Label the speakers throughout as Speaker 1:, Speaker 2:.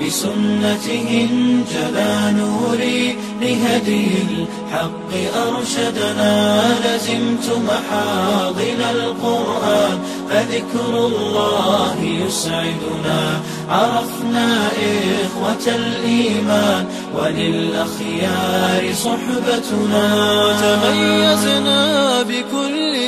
Speaker 1: بسنته انجلى نوري لهدي الحق أرشدنا لزمت محاضن القرآن فذكر الله يسعدنا عرفنا إخوة الإيمان وللأخيار صحبتنا تميزنا بكل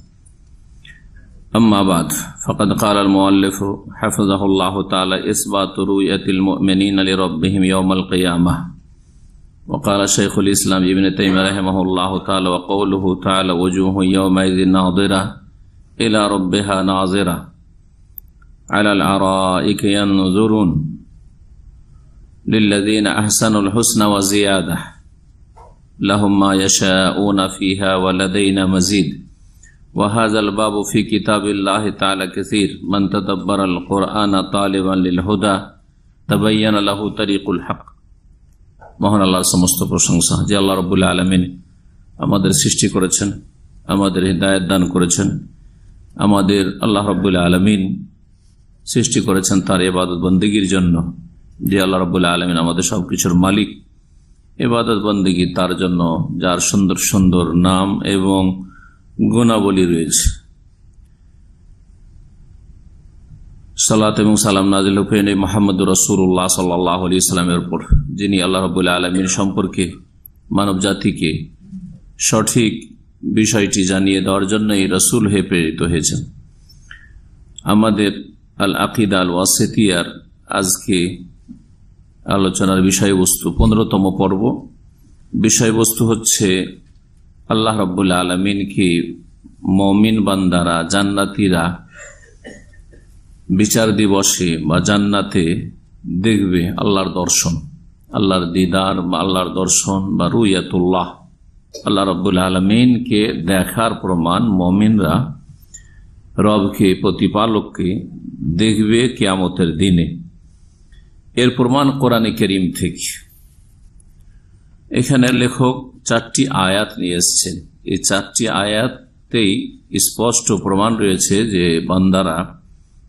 Speaker 2: أما بعد فقد قال المؤلف حفظه الله تعالى إثبات رؤية المؤمنين لربهم يوم القيامة. وقال شيخ الإسلام ابن تيمية رحمه الله تعالى وقوله تعالى وجوه يومئذ ناظرة إلى ربها ناظرة على العرائك ينظرون للذين أحسنوا الحسن وزيادة لهم ما يشاءون فيها ولدينا مزيد. وهذا الباب في كتاب الله تعالى كثير من تدبر القرآن طالبا للهدى تبين له طريق الحق মহান আল্লাহর সমস্ত প্রশংসা যে আল্লাহ রবুল্লা আলমিন আমাদের সৃষ্টি করেছেন আমাদের হৃদায়ত দান করেছেন আমাদের আল্লাহ রবুল্লা আলমিন সৃষ্টি করেছেন তার এবাদত বন্দীগীর জন্য যে আল্লাহ রবুল্লা আলমিন আমাদের সবকিছুর মালিক এবাদত বন্দীগী তার জন্য যার সুন্দর সুন্দর নাম এবং গুণাবলী রয়েছে। সালাত এবং সালাম নাজিল হুফেন মোহাম্মদ রসুল্লাহ সাল্লাহ আলি ইসলামের উপর, যিনি আল্লাহ রবুল্লা আলমীর সম্পর্কে মানব জাতিকে সঠিক বিষয়টি জানিয়ে দেওয়ার জন্যই রসুল হয়ে প্রেরিত হয়েছেন। আমাদের আল আকিদ আল ওয়াসেতিয়ার আজকে আলোচনার বিষয়বস্তু, পনেরোতম পর্ব। বিষয়বস্তু হচ্ছে আল্লাহ রব্বুল্লা আলমিনকে মমিন বান্দারা জান্নাতিরা বিচার দিবসে বা জান্নাতে দেখবে আল্লাহর দর্শন, আল্লাহর দিদার বা আল্লাহর দর্শন বা রুইয়াতুল্লাহ। আল্লাহ রব্বুল্লা আলমিনকে দেখার প্রমাণ মমিনরা রবকে, প্রতিপালককে দেখবে কেয়ামতের দিনে। এর প্রমাণ কোরআনে করিম থেকে। এখানে লেখক চারটি আয়াত নিয়ে এসছেন। এই চারটি আয়াতেই স্পষ্ট প্রমাণ রয়েছে যে বান্দারা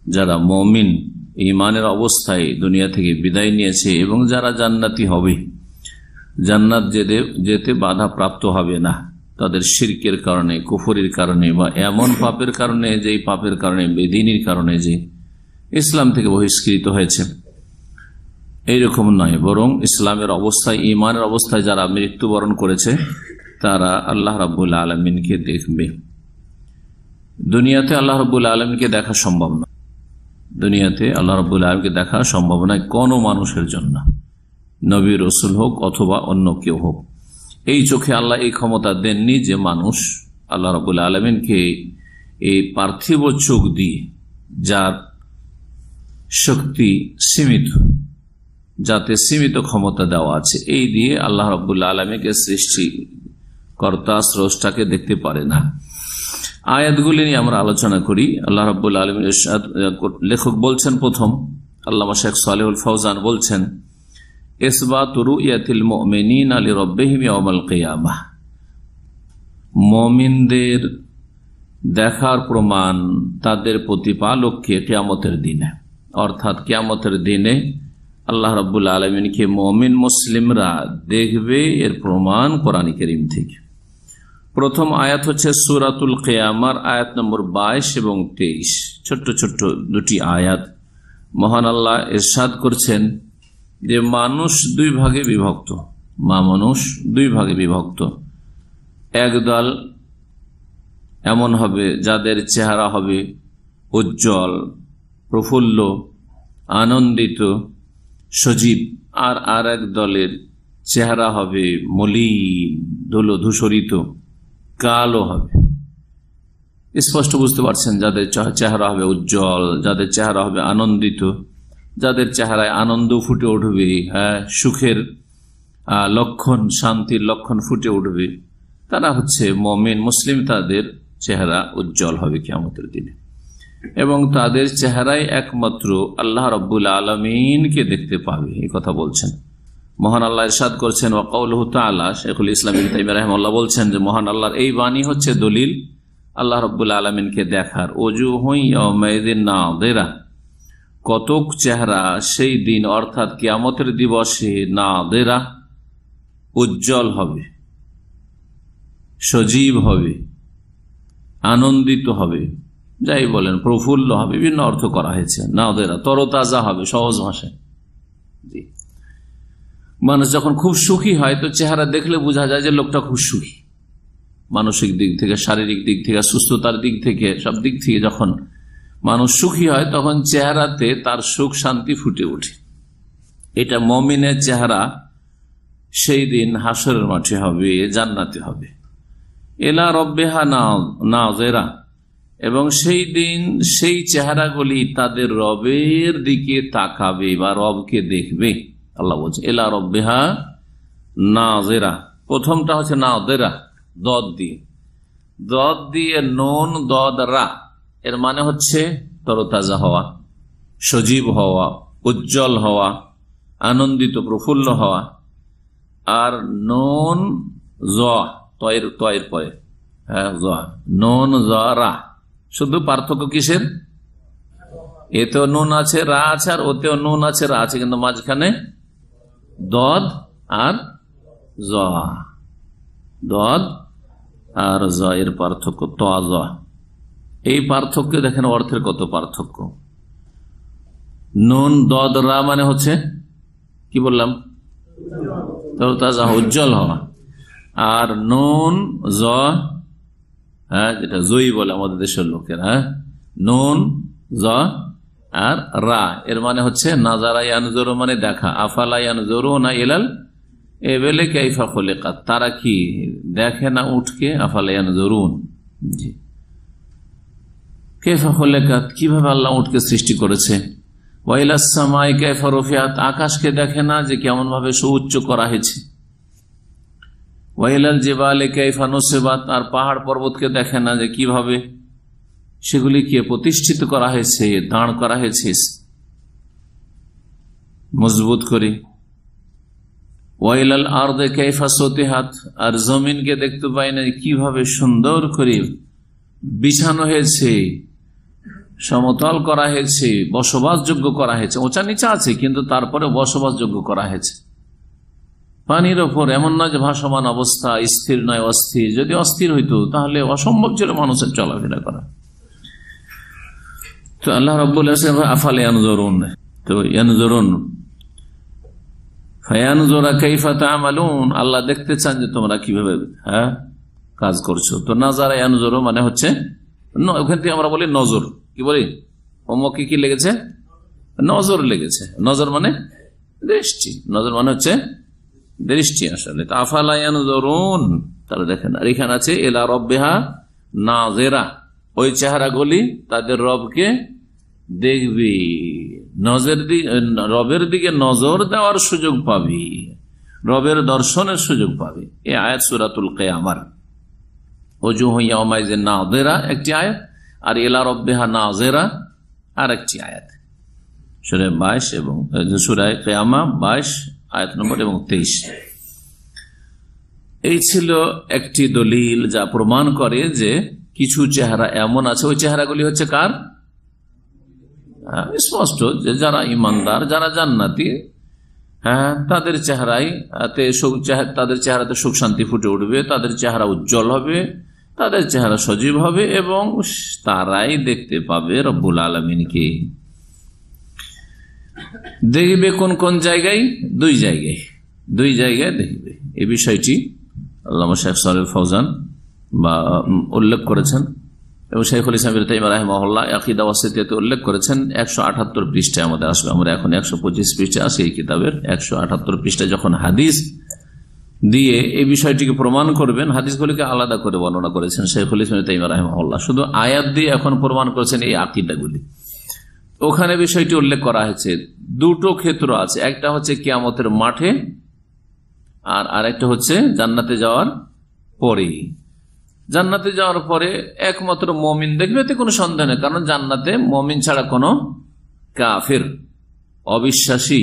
Speaker 2: যারা মমিন ইমানের অবস্থায় দুনিয়া থেকে বিদায় নিয়েছে এবং যারা জান্নাতি হবে, জান্নাত যেতে যেতে বাধা প্রাপ্ত হবে না। তাদের শির্কের কারণে, কুফরির কারণে বা এমন পাপের কারণে যে পাপের কারণে, বেদিনীর কারণে যে ইসলাম থেকে বহিষ্কৃত হয়েছে। এইরকম নয়, বরং ইসলামের অবস্থায় ইমানের অবস্থায় যারা মৃত্যুবরণ করেছে, তারা আল্লাহ রাবুল আলমিনকে দেখবে। দুনিয়াতে আল্লাহ রবুল আলমীকে দেখা সম্ভব নয় দুনিয়াতে আল্লাহ রবুল আলমকে দেখা সম্ভব নয় কোনো মানুষের জন্য। নবী রসুল হোক অথবা অন্য কেউ হোক। এই চোখে আল্লাহ এই ক্ষমতা দেননি যে মানুষ আল্লাহ রবুল আলমিনকে এই পার্থিব চোখ দিয়ে যার শক্তি সীমিত যাতে সীমিত ক্ষমতা দেওয়া আছে। এই দিয়ে আল্লাহ রবুল্লা আলমীকে সৃষ্টি কর্তা, স্রষ্টাকে দেখতে পারে না। আয়াতগুলি নিয়ে আমরা আলোচনা করি। আল্লাহ রাবুল আলম লেখক বলছেন প্রথম, আল্লামা শেখ সালেহুল ফৌজান বলছেন মমিনদের দেখার প্রমাণ তাদের প্রতিপালককে কিয়ামতের দিনে। অর্থাৎ কিয়ামতের দিনে আল্লাহ রব্বুল আলমিনকে মমিন মুসলিমরা দেখবে এর প্রমাণ কোরআন করিম থেকে। প্রথম আয়াত হচ্ছে সুরাতুল কেয়ামার আয়াত নম্বর বাইশ এবং তেইশ। ছোট্ট ছোট্ট দুটি আয়াত। মহান আল্লাহ এরশাদ করছেন যে মানুষ দুই ভাগে বিভক্ত। মা মানুষ দুই ভাগে বিভক্ত। একদল এমন হবে, যাদের চেহারা হবে উজ্জ্বল, প্রফুল্ল, আনন্দিত সজীব। আর আর এক দলের চেহারা হবে মলিন ধুলো ধূসরিত কালো হবে। স্পষ্ট বুঝতে পারছেন যাদের চেহারা হবে উজ্জ্বল, যাদের চেহারা হবে আনন্দিত, যাদের চেহারায় আনন্দ ফুটে উঠবে হ্যাঁ সুখের লক্ষণ, শান্তির লক্ষণ ফুটে উঠবে, তারা হচ্ছে মমিন, মুসলিম তাদের চেহারা উজ্জ্বল হবে কেমতের দিনে। এবং তাদের চেহারায় একমাত্র আল্লাহ রব্বুল আলমিনকে দেখতে পাবে, এই কথা বলছেন। মহান আল্লাহ ইরশাদ করছেন ওয়াকাউল তালা শেখুল ইসলাম রহমাল্লাহ বলছেন যে, মহান আল্লাহর এই বাণী হচ্ছে দলিল আল্লাহ রব্বুল আলমিনকে দেখার। অজু হইদিন না দেরা কতক চেহারা সেই দিন অর্থাৎ কিয়ামতের দিবসে না দেরা উজ্জ্বল হবে, সজীব হবে, আনন্দিত হবে। যাই বলেন, প্রফুল্ল হবে, বিভিন্ন অর্থ করা হয়েছে। না ওদেরা তরতাজা হবে, সহজ ভাষায়। মানুষ যখন খুব সুখী হয়, তো চেহারা দেখলে বোঝা যায় যে লোকটা খুব সুখী। মানসিক দিক থেকে, শারীরিক দিক থেকে, সুস্থতার দিক থেকে, সব দিক থেকে যখন মানুষ সুখী হয়, তখন চেহারাতে তার সুখ, শান্তি ফুটে ওঠে। এটা মমিনের চেহারা সেই দিন হাসরের মাঠে হবে, জান্নাতে হবে। এলা রব্বেহা না জেরা এবং সেই দিন সেই চেহারাগুলি তাদের রবের দিকে তাকাবে বা রবকে দেখবে। আল্লাহ বলছে, এলা রব্বেহা না জেরা প্রথমটা হচ্ছে না দেরা দদ দিয়ে। দদ দিয়ে নুন, দদ, রা। এর মানে হচ্ছে তরতাজা হওয়া, সজীব হওয়া, উজ্জ্বল হওয়া, আনন্দিত, প্রফুল্ল হওয়া। আর নুন, জ তয়ের তয়ের পরে। হ্যাঁ নুন, জ, রা। শুধু পার্থক্য কিসের? এতেও নুন আছে, রা আছে, আর ওতেও নুন আছে, রা আছে, কিন্তু মাঝখানে দদ আর জ। দদ আর জ, এর পার্থক্য ত এই পার্থক্য দেখেন অর্থের কত পার্থক্য। নুন, দদ, রা মানে হচ্ছে, কি বললাম? তাজা উজ্জ্বল হওয়া। আর নুন, জ হ্যাঁ যেটা জয়ী বলে আমাদের দেশের লোকের হ্যাঁ? নুন, জ আর রা। এর মানে হচ্ছে নাজারা ইয়ানজোর মানে দেখা। আফালা ইয়ানজোর না এলাল এবেলে কাইফা খোলেকাত। তারা কি দেখে না উঠকে? আফালা ইয়ানজোরুন জি। কেফা খোলেকাত, কীভাবে আল্লাহ উঠকে সৃষ্টি করেছে? ওয়াইলাসামাই কেফা রফিয়াত, আকাশকে দেখে না যে কেমন ভাবে সুউচ্চ করা হয়েছে? ওয়াইলাল জেবালে কেফা নোসেবাত, আর পাহাড় পর্বতকে দেখে না যে কীভাবে সেগুলিকে প্রতিষ্ঠিত করা হয়েছে, দাঁড় করা হয়েছে। মজবুত করে। ওয়াইলাল আর দে কেফা সতেহাত, আর জমিনকে দেখতে পাই না কীভাবে সুন্দর করে বিছানো হয়েছে, সমতল করা হয়েছে, বসবাসযোগ্য করা হয়েছে। ওচা নিচা আছে, কিন্তু তারপরে বসবাসযোগ্য করা হয়েছে। পানির ওপর এমন না যে ভাসমান অবস্থা, স্থির নয়, অস্থির। যদি অস্থির হইতো, তাহলে অসম্ভব ছিল মানুষের চলাফেরা করা। তো আল্লাহ রব্বুল আফালে তো আল্লাহ দেখতে চান যে তোমরা কীভাবে হ্যাঁ কাজ করছ। তো নাজারা ইয়ানজরু মানে হচ্ছে ওখান থেকে আমরা বলি নজর। কি বলি? অমকে কি লেগেছে? নজর লেগেছে। নজর মানে দৃষ্টি। নজর মানে হচ্ছে দৃষ্টি আসলে। আফালায়ান ধরুন তাহলে দেখেন, আর এখানে আছে এলা রব্বেহা না জেরা ওই চেহারাগুলি তাদের রবকে দেখবি। নজর রবের দিকে নজর দেওয়ার সুযোগ পাবি। রবের দর্শনের সুযোগ পাবি। এ আয়াত সুরাতুল কেয়ামার। অজু হইয়া অমাইজে নাজেরা, একটি আয়াত, আর এলা রব্বেহা নাজেরা আর একটি আয়াত। সুরে বাইশ এবং সুরায় কেয়ামা, বাইশ আয়াত নম্বর এবং তেইশ। এই ছিল একটি দলিল যা প্রমাণ করে যে কিছু চেহারা এমন আছে। ওই চেহারাগুলি হচ্ছে কার? স্পষ্ট যে যারা ইমানদার, যারা জান্নাতি হ্যাঁ তাদের চেহারাই তে সুখ চেহারা- তাদের চেহারাতে সুখ শান্তি ফুটে উঠবে, তাদের চেহারা উজ্জ্বল হবে, তাদের চেহারা সজীব হবে এবং তারাই দেখতে পাবে রব্বুল আলমিনকে। দেখবে কোন কোন জায়গায়? দুই জায়গায়। দুই জায়গায় দেখবে। এই বিষয়টি আল্লামা শেখ সাহেব ফৌজান বা উল্লেখ করেছেন এবং শেখুল ইসলাম তাইম রাহমহল্লা আকিদা ওয়াসিয়াতে উল্লেখ করেছেন, একশো আঠাত্তর পৃষ্ঠায় আমাদের আসবে আমরা এখন একশো পঁচিশ পৃষ্ঠা আছি এই কিতাবের। একশো আঠাত্তর পৃষ্ঠায় যখন হাদিস দিয়ে এই বিষয়টিকে প্রমাণ করবেন, হাদিসগুলিকে আলাদা করে বর্ণনা করেছেন শেখুল ইসলাম তাইম রাহমহল্লা শুধু আয়াত দিয়ে এখন প্রমাণ করেছেন এই আকিদাগুলি। ওখানে বিষয়টি উল্লেখ করা হয়েছে। দুটো ক্ষেত্র আছে। একটা হচ্ছে কিয়ামতের মাঠে, আর আরেকটা হচ্ছে জান্নাতে যাওয়ার পরে জান্নাতে যাওয়ার পরে একমাত্র মমিন দেখবে, এতে কোনো সন্দেহ নেই, কারণ জান্নাতে মমিন ছাড়া কোনো কাফের, অবিশ্বাসী,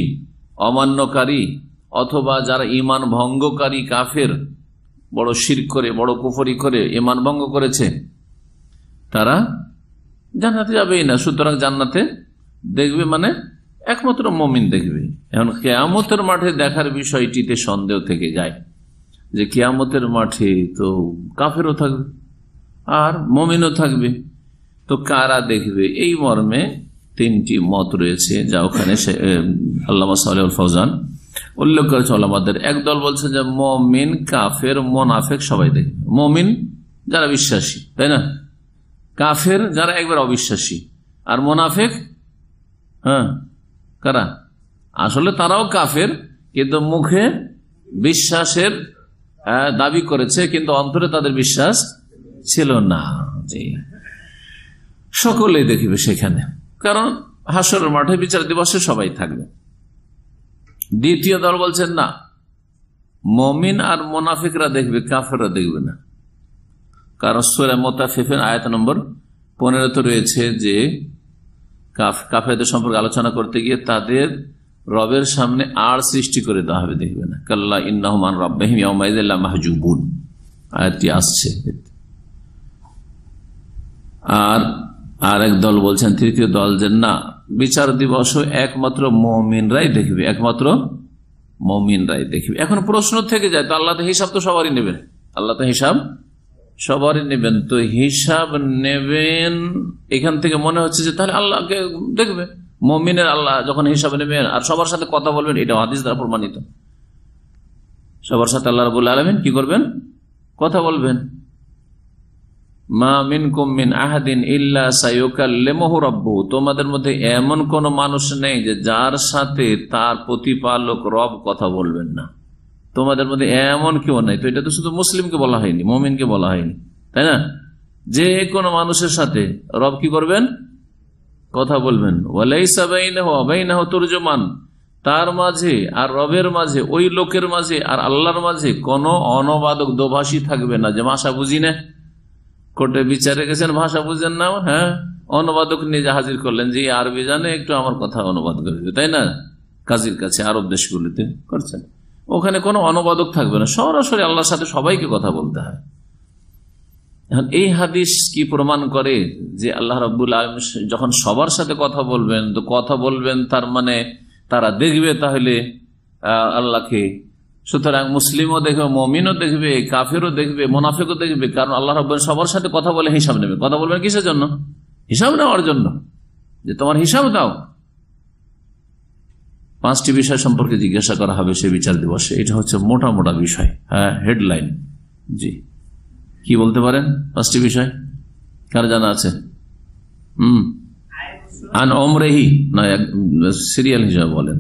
Speaker 2: অমান্যকারী, অথবা যারা ইমান ভঙ্গকারী কাফের, বড় শির করে, বড় কুফরি করে ইমান ভঙ্গ করেছে, তারা জান্নাতে যাবেই না। সুতরাং জান্নাতে দেখবে মানে একমাত্র মমিন দেখবে। এখন কেয়ামতের মাঠে দেখার বিষয়টিতে সন্দেহ থেকে যায় যে কেয়ামতের মাঠে তো কাফেরও থাকবে আর মমিনও থাকবে। তো কারা দেখবে? এই মর্মে তিনটি মত রয়েছে যা ওখানে আল্লাহ সাল ফৌজান উল্লেখ করেছে আল্লামাদের একদল বলছে যে মমিন, কাফের, মোনাফেক সবাই দেখবে মমিন যারা বিশ্বাসী, তাই না? কাফের যারা একবার অবিশ্বাসী, আর মোনাফেক হ্যাঁ কারা? আসলে তারাও কাফের, কিন্তু মুখে বিশ্বাসের দাবি করেছে, কিন্তু অন্তরে তাদের বিশ্বাস ছিল না। জি। সকলেই দেখিবে সেখানে। কারণ হাসরের মাঠে বিচার দিবসে সবাই থাকবে। দ্বিতীয় দল বলছেন, না, মমিন আর মোনাফিকরা দেখবে, কাফেররা দেখবে না। কারণ সুরা মোতাফিফের আয়াত নম্বর পনেরোতে রয়েছে যে কাফেরদের সম্পর্কে আলোচনা করতে গিয়ে তাদের রবের সামনে আর সৃষ্টি করে দেওয়া হবে, দেখবে না। কাল্লা ইন্নাহমান রব্বাহিম মাহজুবুন। আয়াতটি আসছে। আর আর এক দল বলছেন, তৃতীয় দল যে না, বিচার দিবস একমাত্র মমিনরাই দেখবে, একমাত্র মমিনরাই দেখবে। এখন প্রশ্ন থেকে যায়, তো আল্লাহ হিসাব তো সবারই নেবেন। আল্লাহ হিসাব সবারই নেবেন তো হিসাব নেবেন। এখান থেকে মনে হচ্ছে যে তাহলে আল্লাহকে দেখবে। মমিনের আল্লাহ যখন হিসাব নেবেন আর সবার সাথে কথা বলবেন এটা হাদিস দ্বারা প্রমাণিত। সবার সাথে আল্লাহ রবুল্লা আলমেন কি করবেন? কথা বলবেন। মা মিন আহাদিন ইল্লা সাইকাল্লেমহু রব্বু। তোমাদের মধ্যে এমন কোন মানুষ নেই যে যার সাথে তার প্রতিপালক রব কথা বলবেন না। তোমাদের মধ্যে এমন কেউ নাই। তো এটা তো শুধু মুসলিমকে বলা হয়নি, মমিনকে বলা হয়নি। তাই না? যে কোনো মানুষের সাথে রব কি করবেন? কথা বলবেন। তুর্জমান। তার মাঝে আর রবের মাঝে, ওই লোকের মাঝে আর আল্লাহর মাঝে কোন অনবাদক, দোভাষী থাকবে না যে ভাষা বুঝি না। কোর্টে বিচারে গেছেন ভাষা বুঝেন না। হ্যাঁ? অনুবাদক নিজে হাজির করলেন, যে আরবি জানে, একটু আমার কথা অনুবাদ করে তাই না? কাজের কাছে আরব দেশগুলিতে করছেন। ওখানে কোনো অনুবাদক থাকবে না। সরাসরি আল্লাহর সাথে সবাইকে কথা বলতে হয়। এখন এই হাদিস কি প্রমাণ করে যে আল্লাহ রব্বুল আলম যখন সবার সাথে কথা বলবেন, তো কথা বলবেন তার মানে তারা দেখবে তাহলে আল্লাহকে। সুতরাং মুসলিমও দেখবে, মমিনও দেখবে, কাফেরও দেখবে, মোনাফেকও দেখবে, কারণ আল্লাহ রব সবার সাথে কথা বলে হিসাব নেবে। কথা বলবেন কিসের জন্য? হিসাব নেওয়ার জন্য। যে তোমার হিসাব দাও। পাঁচটি বিষয় সম্পর্কে জিজ্ঞাসা করা হবে সে বিচার দিবসে। এটা হচ্ছে মোটা মোটা বিষয় হ্যাঁ হেডলাইন জি। কি বলতে পারেন পাঁচটি বিষয়? কার জানা আছে? হম। আন অমরেহি না সিরিয়াল হিসাবে বলেন।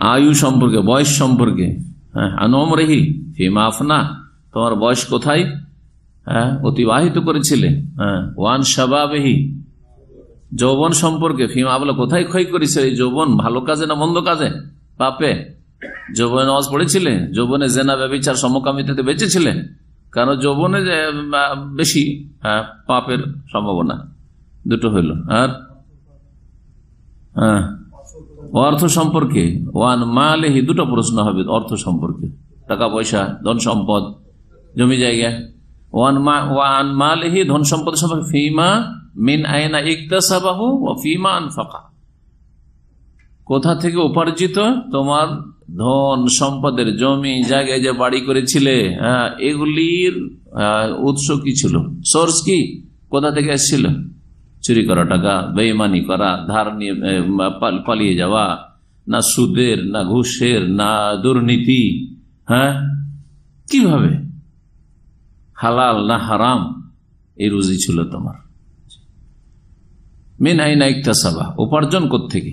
Speaker 2: আয়ু সম্পর্কে, বয়স সম্পর্কে হ্যাঁ আন অমরেহি ফিমা আফনা, তোমার বয়স কোথায়? হ্যাঁ অতিবাহিত করেছিলে হ্যাঁ ওয়ান সাবাবেহি যৌবন সম্পর্কে ফিমা বলে কোথায় ক্ষয় করেছে এই যৌবন? ভালো কাজে না মন্দ কাজে? পাপে যৌবনে নামাজ পড়েছিলে? যৌবনে জেনা ব্যবচার সমকামিতাতে বেঁচেছিলে? কারণ যৌবনে বেশি হ্যাঁ, পাপের সম্ভাবনা। দুটো হইল। আর? হ্যাঁ। অর্থ সম্পর্কে? ওয়ান মালেহি দুটো প্রশ্ন হবে অর্থ সম্পর্কে। টাকা পয়সা ধন সম্পদ জমি জায়গা। ওয়ান মা ওয়ান মালেহি ধন সম্পদ সম্পর্কে ফিমা মিন আয়না ইকতাসাবাহু ও ফিমা আনফাকা। কোথা থেকে উপার্জিত? তোমার ধন সম্পদের জমি জায়গায় যে বাড়ি করেছিলে হ্যাঁ, এগুলির উৎস কি ছিল? সোর্স কি? কোথা থেকে এসেছিল? চুরি করা টাকা বেইমানি করা ধার নিয়ে পালিয়ে যাওয়া না সুদের না ঘুষের না দুর্নীতি হ্যাঁ? কীভাবে? হালাল না হারাম? এই রুজি ছিল তোমার। মিন আইনা ইকতাসাবা উপার্জন থেকে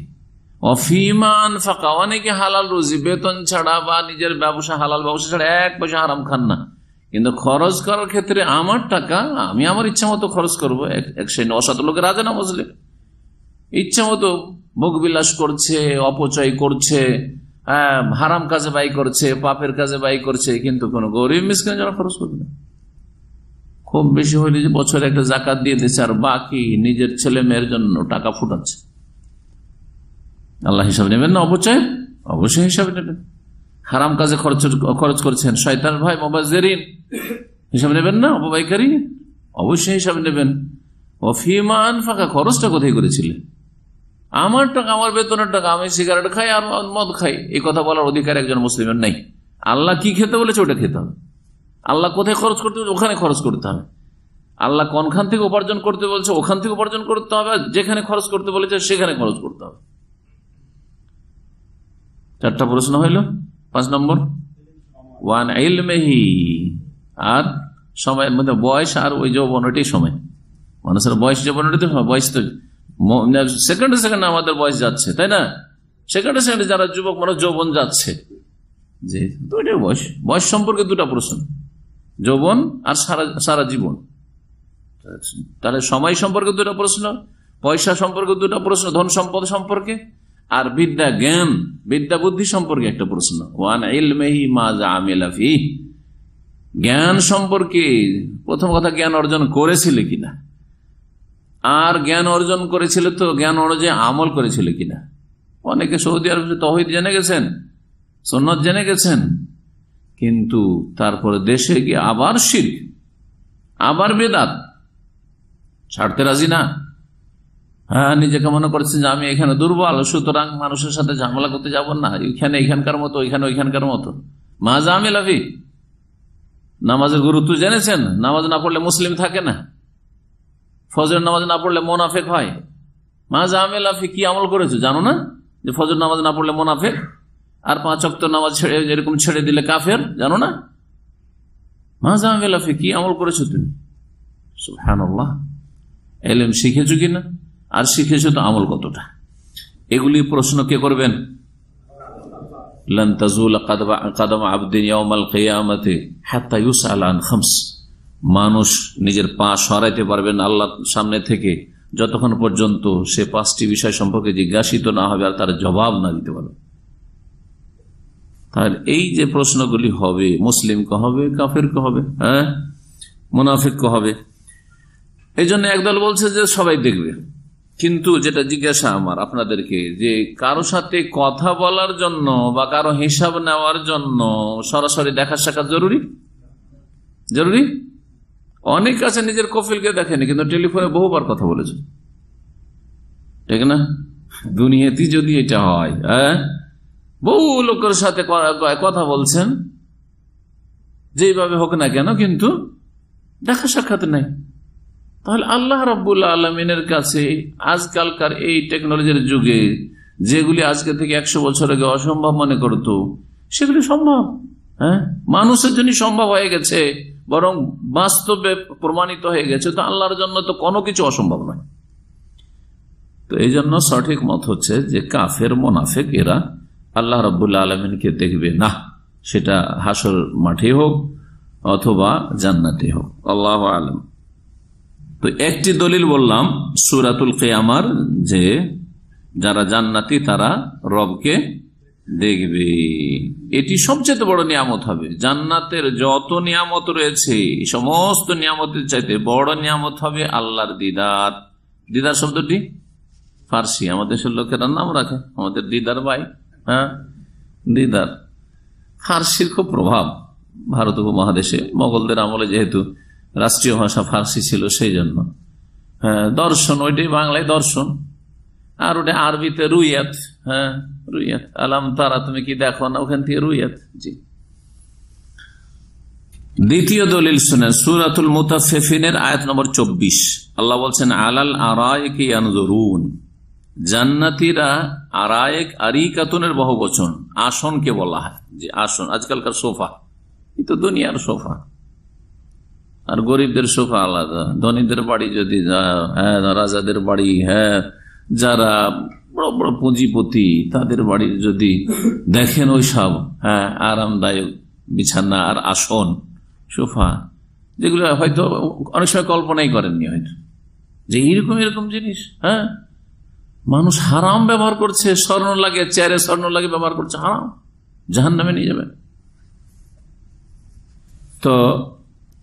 Speaker 2: অফিমান ফাঁকা অনেকে হালাল রুজি বেতন ছাড়া বা নিজের ব্যবসা হালাল ব্যবসা ছাড়া এক পয়সা হারাম খান না। কিন্তু খরচ করার ক্ষেত্রে আমার টাকা আমি আমার ইচ্ছা মতো খরচ করব। শ্রেণি লোকের রাজা না বুঝলে ইচ্ছা মতো ভোগ বিলাস করছে অপচয় করছে হ্যাঁ, হারাম কাজে ব্যয় করছে পাপের কাজে ব্যয় করছে কিন্তু কোনো গরিব মিসকিন যারা খরচ করবে না। খুব বেশি হইলে যে বছরে একটা জাকাত দিয়ে দিচ্ছে আর বাকি নিজের ছেলে মেয়ের জন্য টাকা ফুটাচ্ছে। আল্লাহ হিসাব নেবেন না? অপচয় অবশ্যই হিসাব নেবেন। হারাম কাজে খরচ খরচ করছেন। শয়তান ভাই মোবাজেরিন হিসাব নেবেন না? অপবাইকারী অবশ্যই হিসাব নেবেন। অফিমান ফাঁকা খরচটা কোথায় করেছিলেন আমার টাকা, আমার বেতনের টাকা, আমি সিগারেট খাই আর মদ খাই। এই কথা বলার অধিকার একজন মুসলিমের নেই। আল্লাহ কি খেতে বলেছে, ওটা খেতে হবে। আল্লাহ কোথায় খরচ করতে বলছে? ওখানে খরচ করতে হবে। আল্লাহ কোনখান থেকে উপার্জন করতে বলছে, ওখান থেকে উপার্জন করতে হবে, যেখানে খরচ করতে বলেছে, সেখানে খরচ করতে হবে। চারটা প্রশ্ন হইল। পাঁচ নম্বর। ওয়ান ইলমেহি আর সময় মধ্যে বয়স আর ওই যৌবন সময়। মানুষের বয়স যৌবন। বয়স তো সেকেন্ডে সেকেন্ডে আমাদের বয়স যাচ্ছে, তাই না? সেকেন্ডে সেকেন্ডে যারা যুবক, মানুষ যৌবন যাচ্ছে। যে দুইটাই বয়স। বয়স সম্পর্কে দুটা প্রশ্ন। যৌবন আর সারা সারা জীবন। তাহলে সময় সম্পর্কে দুটা প্রশ্ন, পয়সা সম্পর্কে দুটা প্রশ্ন, ধন সম্পদ সম্পর্কে, আর বিদ্যা জ্ঞান, বিদ্যা বুদ্ধি সম্পর্কে একটা প্রশ্ন। ওয়ান জ্ঞান সম্পর্কে প্রথম কথা জ্ঞান অর্জন করেছিলে কিনা? আর জ্ঞান অর্জন করেছিল তো জ্ঞান অনুযায়ী আমল করেছিল কিনা? অনেকে সৌদি আরব তহিদ জেনে গেছেন সন্ন্যত জেনে গেছেন কিন্তু তারপরে দেশে গিয়ে আবার শির, আবার বেদাত। ছাড়তে রাজি না। হ্যাঁ নিজেকে মনে করছেন যে আমি এখানে দুর্বল, সুতরাং মানুষের সাথে ঝামেলা করতে যাব না। এখানে এখানকার মতো ওইখানে ওইখানকার মতো। মা জামিলাফি নামাজের গুরুত্ব জেনেছেন, নামাজ না পড়লে মুসলিম থাকে না। ফজর নামাজ না পড়লে মোনাফেক হয়। মা জামিলাফি কি আমল করেছ জানো না? যে ফজর নামাজ না পড়লে মোনাফেক আর পাঁচ অক্ত নামাজ ছেড়ে এরকম ছেড়ে দিলে কাফের, জানো না? মাজাফি কি আমল করেছ তুমি? হ্যান এলেম শিখেছো কিনা আর শিখেছো তো আমল কতটা? এগুলি প্রশ্ন কে করবেন? মানুষ নিজের পা সরাইতে পারবেন আল্লাহ সামনে থেকে, যতক্ষণ পর্যন্ত সে পাঁচটি বিষয় সম্পর্কে জিজ্ঞাসিত না হবে আর তার জবাব না দিতে পারবে। তাহলে এই যে প্রশ্নগুলি হবে, মুসলিমকে হবে কাফের কাফেরকে হবে হ্যাঁ? মুনাফিককে হবে। এই জন্য একদল বলছে যে সবাই দেখবে। কিন্তু যেটা জিজ্ঞাসা আমার আপনাদেরকে, যে কারও সাথে কথা বলার জন্য বা কারও হিসাব নেওয়ার জন্য সরাসরি দেখা সাক্ষাৎ জরুরি? জরুরি? অনেক আছে নিজের কফিলকে দেখেনি, কিন্তু টেলিফোনে বহুবার কথা বলেছে। ঠিক না? দুনিয়াতে যদি এটা হয় হ্যাঁ? বহু লোকের সাথে কথা বলছেন। যেভাবে হোক না কেন, কিন্তু দেখা সাক্ষাৎ নেই। তাহলে আল্লাহ রাব্বুল আলমিনের কাছে আজকালকার এই টেকনোলজির যুগে, যেগুলি আজকে থেকে একশো বছর আগে অসম্ভব মনে করত, সেগুলি সম্ভব হ্যাঁ? মানুষের জন্য সম্ভব হয়ে গেছে, বরং বাস্তবে প্রমাণিত হয়ে গেছে, তো আল্লাহর জন্য তো কোনো কিছু অসম্ভব নয়। তো এই জন্য সঠিক মত হচ্ছে যে কাফের, মোনাফেক, এরা আল্লাহ রব্বুল্লা আলমিনকে দেখবে না সেটা হাসর মাঠে হোক অথবা জান্নাতে হোক। আল্লাহ আলম। তো একটি দলিল বললাম সুরাতুল কেয়ামার যে, যারা জান্নাতি তারা রবকে দেখবে। এটি সবচেয়ে বড় নিয়ামত হবে। জান্নাতের যত নিয়ামত রয়েছে সমস্ত নিয়ামতের চাইতে বড় নিয়ামত হবে আল্লাহর দিদার। দিদার শব্দটি ফার্সি। আমাদের দেশের লোকেরা নাম রাখে। আমাদের দিদার ভাই। হ্যাঁ? দিদার। ফার্সির খুব প্রভাব ভারত উপমহাদেশে। মোগলদের আমলে যেহেতু রাষ্ট্রীয় ভাষা ফার্সি ছিল সেই জন্য। হ্যাঁ দর্শন, ওইটাই বাংলায় দর্শন। আর ওটা আরবিতে রুইয়াত। হ্যাঁ রুইয়াত। আলাম তারা, তুমি কি দেখো না ওখান থেকে রুইয়াত? জি। দ্বিতীয় দলিল শুনেন, সুরাতুল মুতাফিনের আয়াত নম্বর চব্বিশ। আল্লাহ বলছেন, আলাল আরায়ক ইয়ানজরুন। জান্নাতিরা আরায়েক আরিকাতুনের বহু বচন আসনকে বলা হয়, যে আসন, আজকালকার সোফা এই তো দুনিয়ার সোফা। আর গরিবদের সোফা আলাদা, ধনীদের বাড়ি যদি হ্যাঁ রাজাদের বাড়ি হ্যাঁ যারা বড় বড় পুঁজিপতি, তাদের বাড়ির যদি দেখেন ওই সব হ্যাঁ আরামদায়ক বিছানা আর আসন, সোফা, যেগুলো হয়তো অনেক সময় কল্পনাই করেননি হয়তো। যে এইরকম এরকম জিনিস হ্যাঁ মানুষ হারাম ব্যবহার করছে, স্বর্ণ লাগে, চেয়ারে স্বর্ণ লাগে, ব্যবহার করছে, হারাম। জাহান নামে নিয়ে যাবে। তো,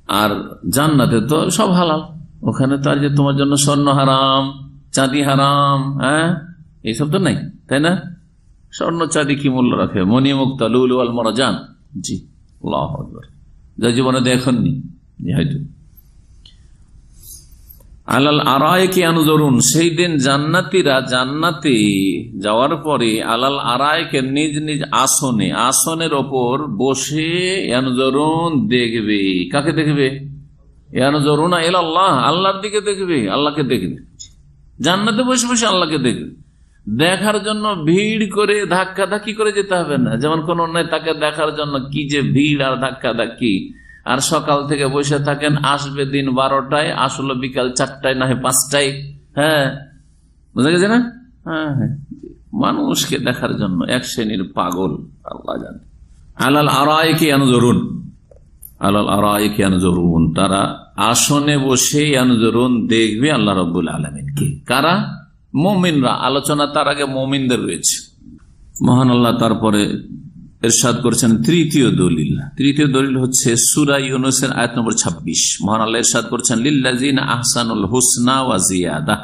Speaker 2: আর জান্নাতে তো সব হালাল। ওখানে তো আর যে তোমার জন্য স্বর্ণ হারাম, চাঁদি হারাম হ্যাঁ? এইসব তো নাই, তাই না? স্বর্ণ, চাঁদি কি মূল্য রাখে? মনি মুক্তা লুল আল মরাজান জি যা জীবনে দেখেননি হয়তো আলাল আরায় কি আনুজরুন? সেই দিন জান্নাতিরা জান্নাতে যাওয়ার পরে আলাল আরায়কে নিজ নিজ আসনে, আসনের ওপর বসে আনুজরুন দেখবে। কাকে দেখবে? আনুজরুন আল্লাহ আল্লাহর দিকে দেখবে, আল্লাহকে দেখবে। জান্নাতে বসে বসে আল্লাহকে দেখবে। দেখার জন্য ভিড় করে ধাক্কা ধাক্কি করে যেতে হবে না। যেমন কোন অন্যায় তাকে দেখার জন্য কি যে ভিড় আর ধাক্কা ধাক্কি আর সকাল থেকে বসে থাকেন, আসবে দিন বারোটায়, আসলো বিকাল চারটায়, না হয় পাঁচটায়। হ্যাঁ। বুঝা গেছে না? হ্যাঁ হ্যাঁ। মানুষকে দেখার জন্য এক শ্রেণির পাগল, আল্লাহ জানে। আলাল আড়াই কে আনুজরুন? আলাল আড়াই কে আনুজরুন? তারা আসনে বসে আনুজরুন দেখবে আল্লাহ রব্বুল আলমিনকে কারা? মমিনরা। আলোচনা তার আগে মমিনদের রয়েছে। মহান আল্লাহ তারপরে এরশাদ করেছেন তৃতীয় দলিল। তৃতীয় দলিল হচ্ছে সুরা ইউনুসের আয়াত নম্বর ছাব্বিশ। মহান আল্লাহ এরশাদ করেছেন লিল্লাজিন আহসানুল হুসনা ওয়াজিয়াদা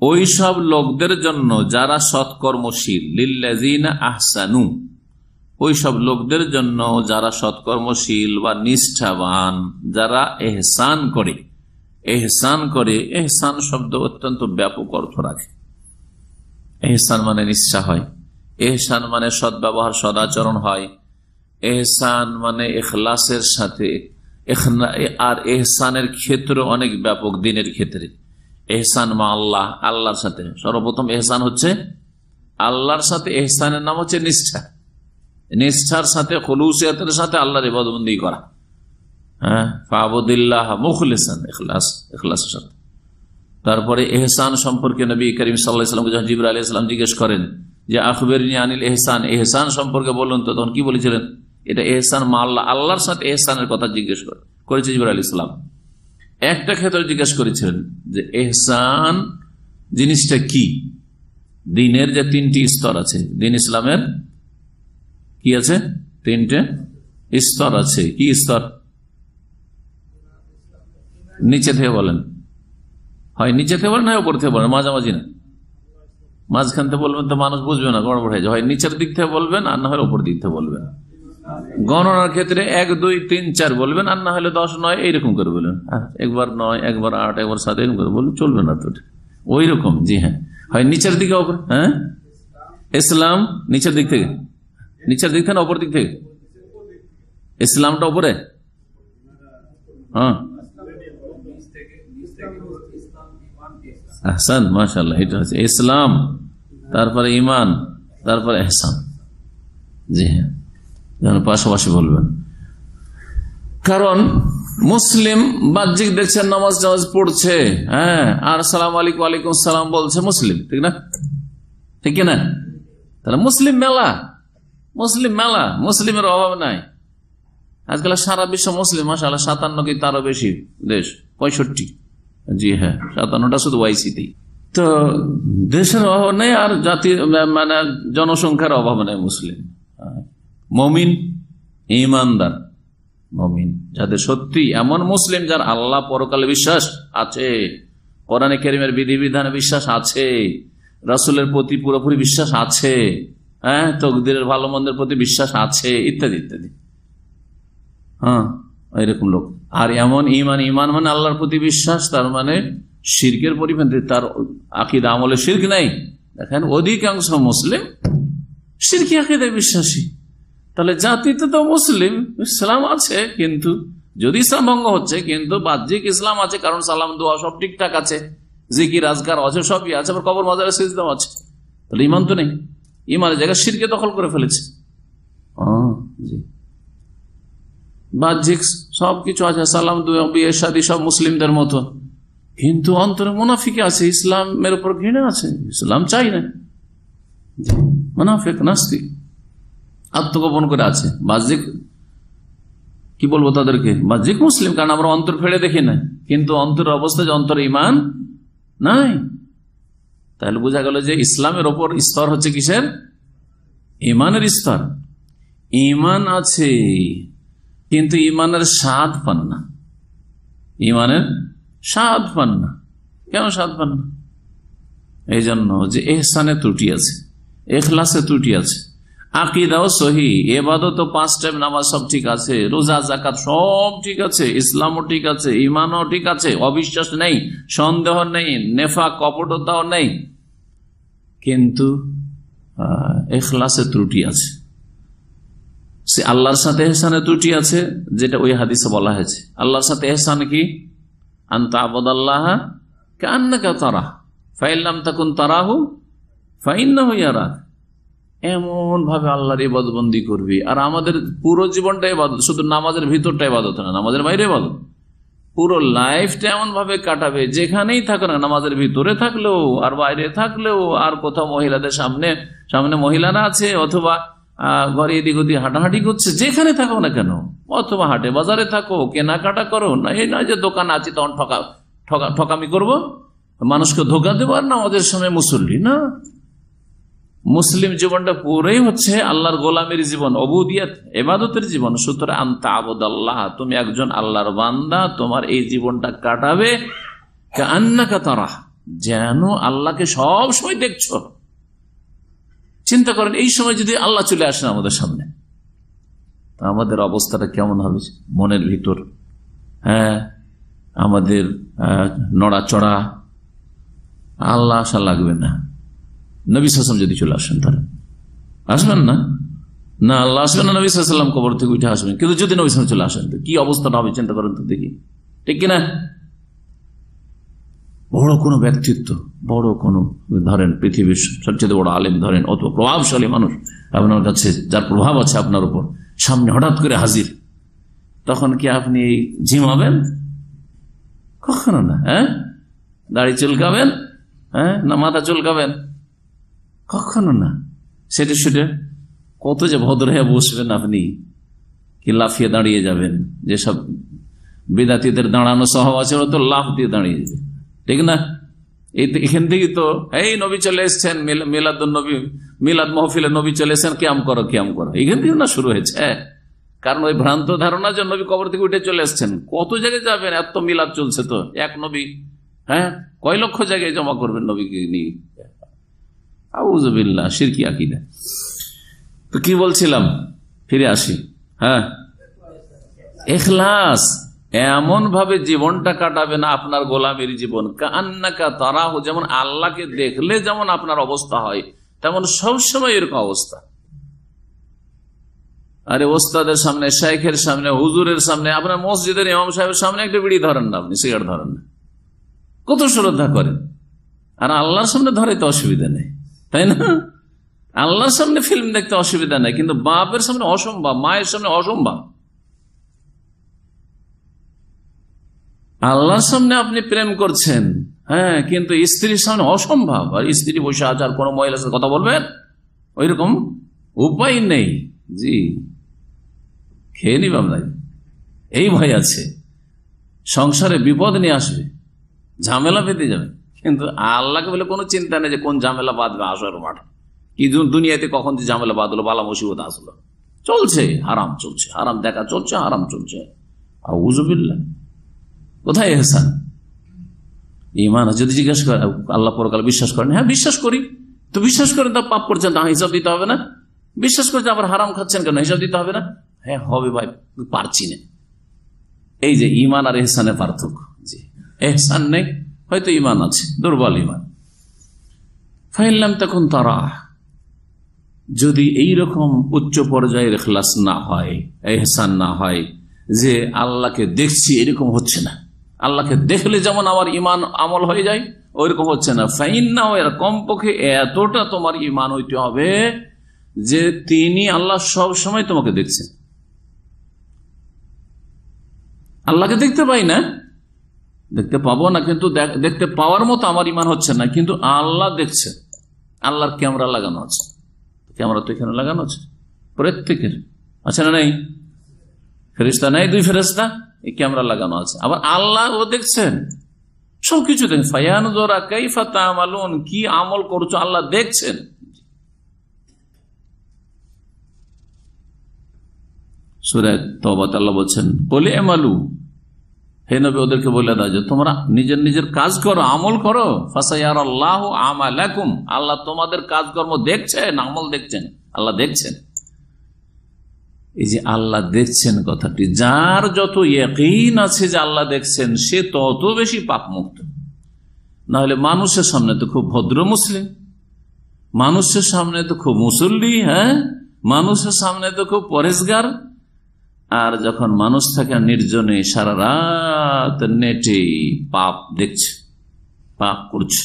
Speaker 2: ওই সব লোকদের জন্য যারা সৎকর্মশীল লিল্লাজিন আহসানু। ওই সব লোকদের জন্য যারা সৎকর্মশীল বা নিষ্ঠাবান, যারা এহসান করে। এহসান করে, এহসান শব্দ অত্যন্ত ব্যাপক অর্থ রাখে। এহসান মানে নিষ্ঠা হয়। এহসান মানে সদ্ব্যবহার, সদাচরণ হয়। এহসান মানে এখলাসের সাথে। আর এহসানের ক্ষেত্র অনেক ব্যাপক, দিনের ক্ষেত্রে। এহসান মা আল্লাহ, আল্লাহর সাথে। সর্বপ্রথম এহসান হচ্ছে আল্লাহর সাথে। এহসানের নাম হচ্ছে নিষ্ঠা। নিষ্ঠার সাথে, খলুসিয়াতের সাথে আল্লাহর ইবাদবন্দি করা। হ্যাঁ? এখলাস তারপরে এহসান সম্পর্কে নবী করিম সাল্লাহামকে যখন জিবর ইসলাম জিজ্ঞেস করেন যে আখবর আনিল এহসান এহসান সম্পর্কে বলুন তো তখন কি বলেছিলেন? এটা এহসান মা আল্লাহ, আল্লাহর সাথে এহসানের কথা জিজ্ঞেস করে। করেছে জিবর আলী ইসলাম একটা ক্ষেত্রে জিজ্ঞেস করেছিলেন যে, এহসান জিনিসটা কি? দিনের যে তিনটি স্তর আছে, দিন ইসলামের কি আছে? তিনটে স্তর আছে। কি স্তর? নিচে থেকে বলেন। হয় নিচে থেকে বলেন, হয় ওপর থেকে বলেন, মাঝামাঝি না। মাঝখান থেকে বলবেন তো মানুষ বুঝবে না, গড়বড় হয়ে যায়। হয় নিচের দিক থেকে বলবেন, আর না হলে ওপর দিক থেকে বলবেন। গণনার ক্ষেত্রে এক, দুই, তিন, চার বলবেন, আর না হলে দশ, নয়, এইরকম করে বলবেন। একবার নয়, একবার আট, একবার সাত, এরকম করে বলবেন, চলবে না তো ওই রকম জি হ্যাঁ। হয় নিচের দিকে ওপর হ্যাঁ? ইসলাম নিচের দিক থেকে। নিচের দিক থেকে না অপর দিক থেকে? ইসলামটা ওপরে হ্যাঁ। আহসান মাশাল্লাহ এটা হচ্ছে ইসলাম, তারপরে ইমান তারপরে এহসান জি হ্যাঁ যেন পাশাপাশি বলবেন। কারণ মুসলিম বাহ্যিক দেখছেন, নামাজ নামাজ পড়ছে হ্যাঁ আর সালাম আলাইকুম আলাইকুম সালাম বলছে মুসলিম, ঠিক না? ঠিক না তাহলে মুসলিম মেলা মুসলিম মেলা, মুসলিমের অভাব নাই। আজকাল সারা বিশ্ব মুসলিম মাসাল্লাহ সাতান্ন কি তারও বেশি দেশ, পঁয়ষট্টি। জি হ্যাঁ। সাতান্নটা শুধু ওয়াইসিতেই তো দেশের অভাব নেই আর জাতি মানে জনসংখ্যার অভাব নেই মুসলিম। হ্যাঁ। মমিন, ইমানদার, মমিন। যাদের সত্যি এমন মুসলিম যার আল্লাহ পরকালে বিশ্বাস আছে, কোরআনে কেরিমের বিধিবিধানে বিশ্বাস আছে, রাসুলের প্রতি পুরোপুরি বিশ্বাস আছে হ্যাঁ তকদিরের ভালো মন্দের প্রতি বিশ্বাস আছে, ইত্যাদি ইত্যাদি। হ্যাঁ। এরকম লোক। আর এমন ইমান ইমান মানে আল্লাহর প্রতি বিশ্বাস, তার মানে শির্কের পরিপন্থী, তার আকিদা, আমলে শির্ক নাই। দেখেন, অধিকাংশ মুসলিম শিরকি আকিদায় বিশ্বাসী। তাহলে জাতিতে তো মুসলিম ইসলাম আছে, কিন্তু যদি ইসলাম ভঙ্গ হচ্ছে, কিন্তু বাহ্যিক ইসলাম আছে, কারণ সালাম, দোয়া সব ঠিকঠাক আছে, জিকির রাজগার আছে সবই আছে কবর, মাজারে সিজদাও আছে। তাহলে ইমান তো নেই। ইমানের জায়গায় শিরকে দখল করে ফেলেছে। জি। বাহ্যিক সবকিছু আছে, সালাম বিয়ে, শাদী, সব মুসলিমদের মতো। কিন্তু অন্তরে মুনাফিকে আছে, ইসলামের উপর ঘৃণা আছে, ইসলাম চাই না। মুনাফিক, নাস্তিক, আত্মগোপন করে আছে। বাহ্যিক, কি বলব তাদেরকে? বাহ্যিক মুসলিম, কারণ আমরা অন্তর ফেড়ে দেখি না। কিন্তু অন্তরের অবস্থা যে অন্তর ইমান নাই, তাহলে বোঝা গেল যে ইসলামের ওপর স্তর হচ্ছে কিসের? ইমানের স্তর। ইমান আছে কিন্তু ইমানের স্বাদ পান না। ইমানের স্বাদ পান না। কেন স্বাদ পান না? এই জন্য যে এহসানে ত্রুটি আছে, এখলাসে ত্রুটি আছে, আকিদাও সহি এবাদত পাঁচ টাইম নামাজ সব ঠিক আছে, রোজা জাকাত সব ঠিক আছে, ইসলামও ঠিক আছে, ইমানও ঠিক আছে, অবিশ্বাস নেই, সন্দেহ নেই নেফা কপটতাও নেই। কিন্তু এখলাসে ত্রুটি আছে। সে আল্লাহর সাথে এহসানে ত্রুটি আছে, যেটা ওই হাদিসে বলা হয়েছে। আল্লাহর সাথে এহসান কি? আন্তা আবদ আল্লাহ কান্নাকা তারা ফাইল্লাম তখন তারাহু ফাইন্না হইয়া রাখ এমন ভাবে আল্লাহর ইবাদবন্দি করবি। আর আমাদের পুরো জীবনটা ইবাদত, শুধু নামাজের ভিতরটা ইবাদত না, নামাজের বাইরে ইবাদত। পুরো লাইফটা এমন ভাবে কাটাবে, যেখানেই থাকো না নামাজের ভিতরে থাকলেও, আর বাইরে থাকলেও, আর কোথাও মহিলাদের সামনে সামনে মহিলারা আছে, অথবা ঘরে এদিক ওদিক হাঁটাহাঁটি করছে, যেখানে থাকো না কেন? অথবা হাটে বাজারে থাকো, কেনাকাটা করো, না, এই নয় যে দোকান আছে, তখন ঠকা ঠকা, ঠকামি করব? মানুষকে ধোকা দেবো আর না আমাদের সময় মুসল্লি, না? মুসলিম জীবনটা পুরোই হচ্ছে আল্লাহর গোলামের জীবন, অবুদিয়াত, এবাদতের জীবন। সুতরাং আল্লাহ তুমি একজন আল্লাহর বান্দা, তোমার এই জীবনটা কাটাবে। কান্নাকা তারা যেন আল্লাহকে সব সময় দেখছ। চিন্তা করেন, এই সময় যদি আল্লাহ চলে আসেন আমাদের সামনে আমাদের অবস্থাটা কেমন হবে? মনের ভিতর হ্যাঁ? আমাদের নড়াচড়া, আল্লাহ আশা লাগবে না। নবী সাসম যদি চলে আসেন তাহলে। আসবেন না? না, আল্লাহ আসবেন না, নবী সাল্লাম কবর থেকে উঠে আসবেন। কিন্তু যদি নবী সালাম চলে আসেন, তো কি অবস্থাটা হবে, চিন্তা করেন তো দেখি। ঠিক কিনা? বড় কোনো ব্যক্তিত্ব, বড় কোনো, ধরেন পৃথিবীর সবচেয়ে বড় আলেম ধরেন অত প্রভাবশালী মানুষ, আপনার কাছে যার প্রভাব আছে আপনার উপর, সামনে হঠাৎ করে হাজির, তখন কি আপনি ঝিমাবেন? কখনো না হ্যাঁ? দাড়ি চুলকাবেন হ্যাঁ? না মাথা চুলকাবেন? কখনো না। সেটা সেটা কত যে ভদ্র হয়ে বসবেন আপনি, কি লাফিয়ে দাঁড়িয়ে যাবেন, যেসব বিদাতিদের দাঁড়ানো সহ আছে তো লাফ দিয়ে দাঁড়িয়ে যাবে। ঠিক না এখান থেকেই তো এই নবী চলে এসছেন মিল- মিলাদ নবী মিলাদ মহফিলে নবী চলে এসছেন ক্যাম করো ক্যাম করো এখান থেকে না শুরু হয়েছে হ্যাঁ। কারণ ওই ভ্রান্ত ধারণা যে নবী কবর থেকে উঠে চলে এসছেন কত জায়গায় যাবেন এত মিলাদ চলছে তো এক নবী হ্যাঁ কয় লক্ষ জায়গায় জমা করবেন নবীকে নিয়ে তো কি বলছিলাম ফিরে আসি হ্যাঁ এখলাস এমন ভাবে জীবনটা কাটাবে না আপনার গোলামের জীবন। কান্নাকা তারাহ, যেমন আল্লাহকে দেখলে যেমন আপনার অবস্থা হয়, তেমন সবসময় এরকম অবস্থা। আরে ওস্তাদের সামনে শেখের সামনে, হুজুরের সামনে, আপনার মসজিদের ইমাম সাহেবের সামনে একটা বিড়ি ধরেন না আপনি, সিগারেট ধরেন না। কত শ্রদ্ধা করেন। আর আল্লাহর সামনে ধরে তো অসুবিধা নেই, তাই না? আল্লাহর সামনে ফিল্ম দেখতে অসুবিধা নেই, কিন্তু বাপের সামনে অসম্ভব, মায়ের সামনে অসম্ভব। আল্লাহর সামনে আপনি প্রেম করছেন হ্যাঁ কিন্তু স্ত্রীর সামনে অসম্ভব। আর স্ত্রী বসে আছে, আর কোনো মহিলার সাথে কথা বলবেন? ওই রকম উপায় নেই। জি। খেয়ে নিব আমরা। এই ভয় আছে। সংসারে বিপদ নিয়ে আসবে, ঝামেলা পেতে যাবে। কিন্তু আল্লাহকে বলে কোনো চিন্তা নেই যে কোন ঝামেলা বাঁধবে আসর মাঠ কি দুনিয়াতে কখন যে ঝামেলা বাঁধলো, বালা মুসিবত আসলো। চলছে, হারাম চলছে, হারাম দেখা চলছে, হারাম চলছে। আউজুবিল্লা কোথায় এহসান? ইমান যদি জিজ্ঞেস করে, আল্লাহ পরকাল বিশ্বাস করেন হ্যাঁ বিশ্বাস করি। তো বিশ্বাস করেন তা পাপ করছেন তা হিসাব দিতে হবে না। বিশ্বাস করছেন, আবার হারাম খাচ্ছেন কেন, হিসাব দিতে হবে না। হ্যাঁ হবে ভাই, পারছি না। এই যে ইমান আর এহসানের পার্থক্য এহসান নেই, হয়তো ইমান আছে, দুর্বল ইমান ফাইলাম তখন তারা, যদি এই রকম উচ্চ পর্যায়ের এখলাস না হয়, এহসান না হয়, যে আল্লাহকে দেখছি, এরকম হচ্ছে না। আল্লাহকে দেখলে যেমন আমার ইমান আমল হয়ে যায়, ওইরকম হচ্ছে না। ফাইন না এর কমপক্ষে এতটা তোমার ইমান হইতে হবে যে তিনি আল্লাহ সব সময় তোমাকে দেখছেন আল্লাহকে দেখতে পাই না। দেখতে পাবো না, কিন্তু দেখ- দেখতে পাওয়ার মতো আমার ইমান হচ্ছে না, কিন্তু আল্লাহ দেখছে। আল্লাহর ক্যামেরা লাগানো আছে। ক্যামেরা তো এখানে লাগানো আছে। প্রত্যেকের। আছে না নাই? ফেরিস্তা নেই, দুই ফেরিস্তা ক্যামেরা লাগানো আছে। আবার আল্লাহ ও দেখছেন সবকিছু তামালুন, কি আমল করছ আল্লাহ দেখছেন। বলছেন বলে ওদেরকে বলে তোমরা নিজের নিজের কাজ করো, আমল করো। ফাসাইয়ার আল্লাহ আল্লাহ তোমাদের কাজকর্ম দেখছেন, আমল দেখছেন, আল্লাহ দেখছেন। এই যে আল্লাহ দেখছেন কথাটি, যার যত ইয়কিন আছে যে আল্লাহ দেখছেন, সে তত বেশি পাপ মুক্ত না হলে মানুষের সামনে তো খুব ভদ্র মুসলিম, মানুষের সামনে তো খুব মুসল্লি হ্যাঁ? মানুষের সামনে তো খুব পরেশগার। আর যখন মানুষ থাকে নির্জনে, সারা রাত নেটে পাপ দেখছে, পাপ করছে,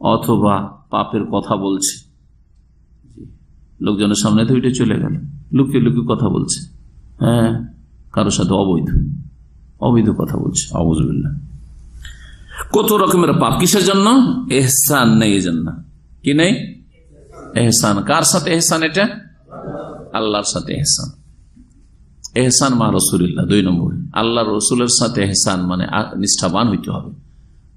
Speaker 2: অথবা পাপের কথা বলছে। লোকজনের সামনে তো উঠে চলে গেল। লুকিয়ে লুকিয়ে কথা বলছে। হ্যাঁ কারোর সাথে অবৈধ। অবৈধ কথা বলছে। অবজবিল্লা। কত রকমের পাপ? কিসের জন্য? এহসান নেই এই জন্য। কি নেই? এহসান। কার সাথে এহসান এটা? আল্লাহর সাথে এহসান। এহসান মা রসুলিল্লাহ, দুই নম্বর। আল্লাহ রসুলের সাথে এহসান মানে নিষ্ঠাবান হইতে হবে।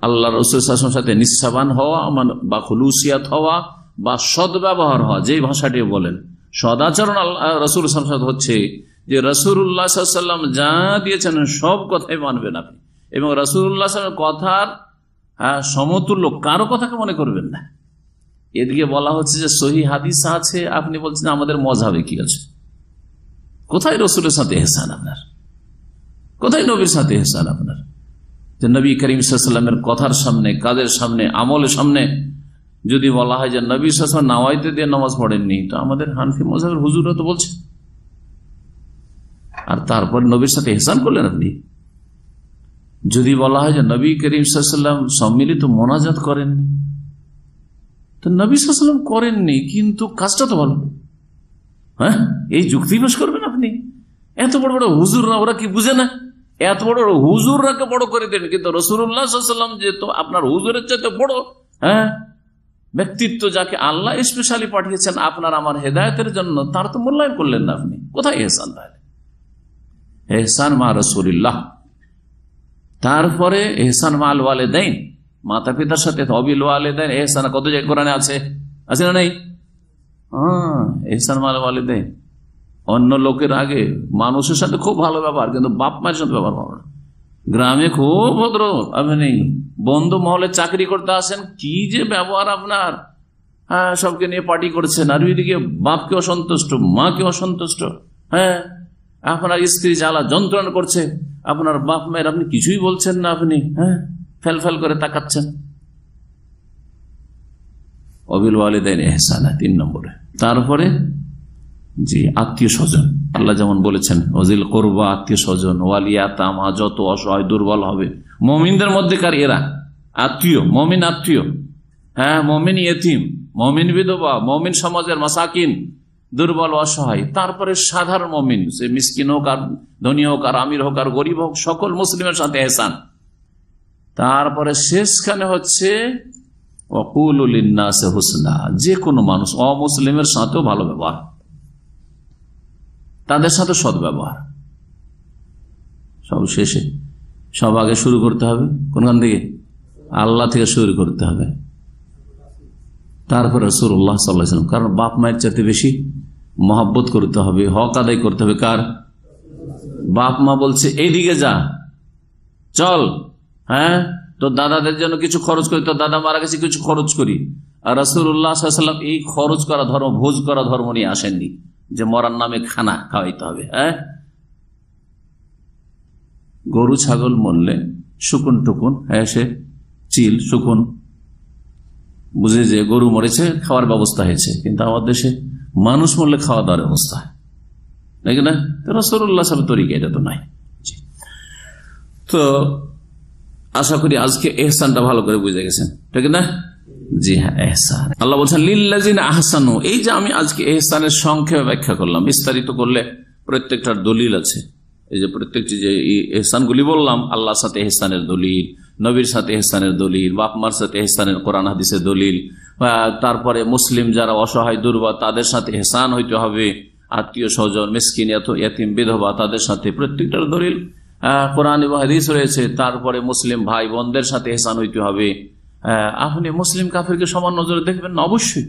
Speaker 2: আল্লাহ রসুল সাথে নিষ্ঠাবান হওয়া মানে বা খুলুসিয়াত হওয়া বা সদ্ব্যবহার হওয়া, যেই ভাষাটি বলেন সদাচরণ আল্লাহ রসুল হচ্ছে যে রসুল্লাহ সাল্লাম যা দিয়েছেন সব কথাই মানবেন আপনি। এবং রসুল্লাহ কথার সমতুল্য কারও কথাকে মনে করবেন না। এদিকে বলা হচ্ছে যে সহি হাদিস আছে, আপনি বলছেন আমাদের মজাবে কি আছে? কোথায় রসুলের সাথে এহসান আপনার? কোথায় নবীর সাথে এহসান আপনার? যে নবী করিম কথার সামনে কাদের সামনে, আমলের সামনে যদি বলা হয় যে নবী সাল্লাম নাওয়াইতে দিয়ে নামাজ পড়েননি, তো আমাদের হানফি মজাবের হুজুরা তো বলছে। আর তারপর নবীর সাথে এহসান করলেন আপনি? যদি বলা হয় যে নবী করিম সাল্লাম সম্মিলিত মোনাজাত করেননি, তো নবী সাল্লাম করেননি, কিন্তু কাজটা তো ভালো। হ্যাঁ? এই যুক্তি পেশ করবেন আপনি? এত বড় বড় হুজুররা ওরা কি বুঝে না? এত বড় বড় হুজুররাকে বড় করে দেন কিন্তু রসুল্লাহাম যে তো আপনার হুজুরের চাইতে বড় হ্যাঁ? ব্যক্তিত্ব যাকে আল্লাহ স্পেশালি পাঠিয়েছেন, আপনার আমার হেদায়তের জন্য, তার তো মূল্যায়ন করলেন না আপনি। কোথায় এহসান তাহলে এহসান মা রসুল্লাহ তারপরে এহসান মা আল দেন মাতা পিতার সাথে অবিল দেন এহসান কত জায়গায় কোরআনে আছে? আছে না নেই? হ্যাঁ এহসান মাল ওয়ালিদাইন অন্য লোকের আগে মানুষের সাথে খুব ভালো ব্যবহার, কিন্তু বাপ মায়ের সাথে ব্যবহার ভালো না। গ্রামে খুব ভদ্র, আপনি বন্ধু মহলে চাকরি করতে আসেন, কি যে ব্যবহার আপনার? হ্যাঁ সবকে নিয়ে পার্টি করছেন, আর ওইদিকে বাপকে অসন্তুষ্ট মাকে অসন্তুষ্ট হ্যাঁ? আপনার স্ত্রী জ্বালা যন্ত্রণা করছে, আপনার বাপ মায়ের আপনি কিছুই বলছেন না আপনি হ্যাঁ? ফেল ফেল করে তাকাচ্ছেন। অবিল ওয়ালিদাইন এহসানা তিন নম্বরে। তারপরে, জি, আত্মীয় স্বজন। আল্লাহ যেমন বলেছেন, অজিল করবা আত্মীয় স্বজন ওয়ালিয়া তামা যত অসহায় দুর্বল হবে মমিনদের মধ্যেকার এরা। আত্মীয়, মমিন আত্মীয়। হ্যাঁ মমিন ইয়েতিম, মমিন বিধবা, মমিন সমাজের মাসাকিন, দুর্বল, অসহায়। তারপরে সাধারণ মমিন, সে মিসকিন হোক আর ধনী হোক আর আমির হোক আর গরিব হোক, সকল মুসলিমের সাথে এহসান। তারপরে শেষখানে হচ্ছে যে কোনো মানুষ অমুসলিমের সাথেও ভালো ব্যবহার। তাদের সাথে সৎ ব্যবহার সব শেষে। সব আগে শুরু করতে হবে। কোনখান থেকে? আল্লাহ থেকে শুরু করতে হবে। তারপরে রসুল্লাহ সাল্লাম কারণ বাপ মায়ের চাইতে বেশি মহাব্বত করতে হবে, হক আদায় করতে হবে কার? বাপ মা বলছে, এইদিকে যা, চল হ্যাঁ? তো দাদাদের জন্য কিছু খরচ করি তো দাদা মারা গেছে, কিছু খরচ করি। আর রসুল্লাহাম এই খরচ করা ধর্ম, ভোজ করা ধর্ম নিয়ে আসেননি যে মরার নামে খানা খাওয়াইতে হবে হ্যাঁ? গরু, ছাগল মরলে শুকুন টুকুন হ্যাঁ সে চিল, শুকুন। বুঝে যে গরু মরেছে, খাওয়ার ব্যবস্থা হয়েছে। কিন্তু আমার দেশে মানুষ মরলে খাওয়া দাওয়ার ব্যবস্থা নাকি না? রসুল্লাহ সাহেব তরিকা এটা তো নাই। তো আশা করি আজকে এহসানটা ভালো করে বুঝে গেছেন। ঠিক না? জি হ্যাঁ এহসান। আল্লাহ বলছেন লিল্লাজিন আহসানু। এই যে আমি আজকে এহসানের সংক্ষেপে ব্যাখ্যা করলাম। বিস্তারিত করলে প্রত্যেকটার দলিল আছে। এই যে প্রত্যেকটি যে এহসানগুলি বললাম, আল্লাহর সাথে এহসানের দলিল, নবীর সাথে এহসানের দলিল বাপমার সাথে এহসানের কোরআন হাদিসের দলিল তারপরে মুসলিম যারা অসহায় দুর্বা তাদের সাথে এহসান হইতে হবে, আত্মীয় স্বজন, মিসকিন এতিম বিধবা, তাদের সাথে প্রত্যেকটার দলিল কোরআন এবং হাদিস রয়েছে, তারপরে মুসলিম ভাই বোনদের সাথে এহসান হইতে হবে। আপনি মুসলিম কাফিরকে সমান নজরে দেখবেন না? অবশ্যই।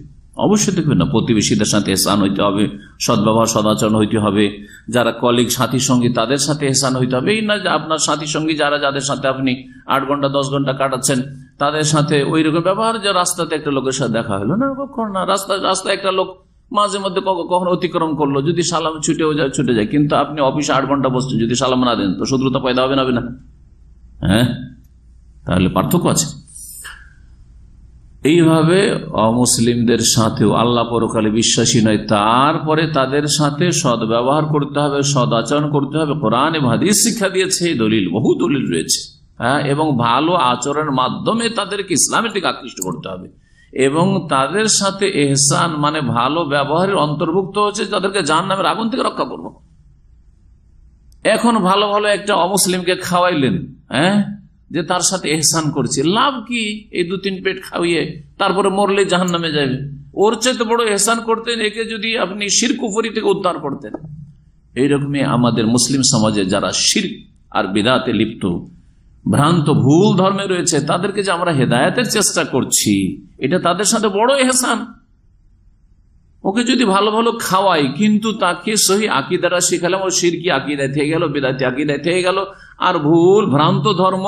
Speaker 2: অবশ্যই দেখবেন না, প্রতিবেশীদের সাথে এহসান হইতে হবে, সদ্ব্যবহার, সদাচরণ হইতে হবে, যারা কলিগ সাথী সঙ্গী তাদের সাথে এহসান হইতে হবে। এই না যে আপনার সাথী সঙ্গী যারা, যাদের সাথে আপনি আট ঘণ্টা, দশ ঘণ্টা কাটাচ্ছেন, তাদের সাথে ওই রকম ব্যবহার, যে রাস্তাতে একটা লোকের সাথে দেখা হলো। না, কখন না, রাস্তা, রাস্তায় একটা লোক মাঝে মধ্যে কখন অতিক্রম করল, যদি সালাম ছুটেও যায়, ছুটে যায়, কিন্তু আপনি অফিসে আট ঘণ্টা বসছেন, যদি সালাম না দেন, তো শত্রুতা পয়দা হবে না হবে না। হ্যাঁ? তাহলে পার্থক্য আছে। এইভাবে অমুসলিমদের সাথেও আল্লাহ পরকালে বিশ্বাসী নয়, তারপরে তাদের সাথে সদ ব্যবহার করতে হবে, সদ আচরণ করতে হবে। কোরআন এবং হাদিস শিক্ষা দিয়েছে দলিল, বহু দলিল রয়েছে। হ্যাঁ এবং ভালো আচরণের মাধ্যমে তাদেরকে ইসলামের দিকে আকৃষ্ট করতে হবে। এবং তাদের সাথে এহসান মানে ভালো ব্যবহারের অন্তর্ভুক্ত হচ্ছে তাদেরকে জান নামের আগুন থেকে রক্ষা করব। এখন ভালো ভালো একটা অমুসলিমকে খাওয়াইলেন হ্যাঁ? যে তার সাথে এহসান করছে। লাভ কি? এই দু তিন পেট খাওয়িয়ে তারপরে মরলে জাহান নামে যাবে ওর চাইতে বড় এহসান করতেন, একে যদি আপনি শিরকুফরি থেকে উদ্ধার করতেন। এইরকমই আমাদের মুসলিম সমাজে যারা শির আর বিদাতে লিপ্ত, ভ্রান্ত ভুল ধর্মে রয়েছে, তাদেরকে যে আমরা হেদায়তের চেষ্টা করছি, এটা তাদের সাথে বড় এহসান। ওকে যদি ভালো ভালো খাওয়াই, কিন্তু তাকে সহি আকিদারা শিখালাম, ও সিরকি আকিদায় থেকে গেল, বিদাতি আকিদায় থেকে গেল, আর ভুল ভ্রান্ত ধর্ম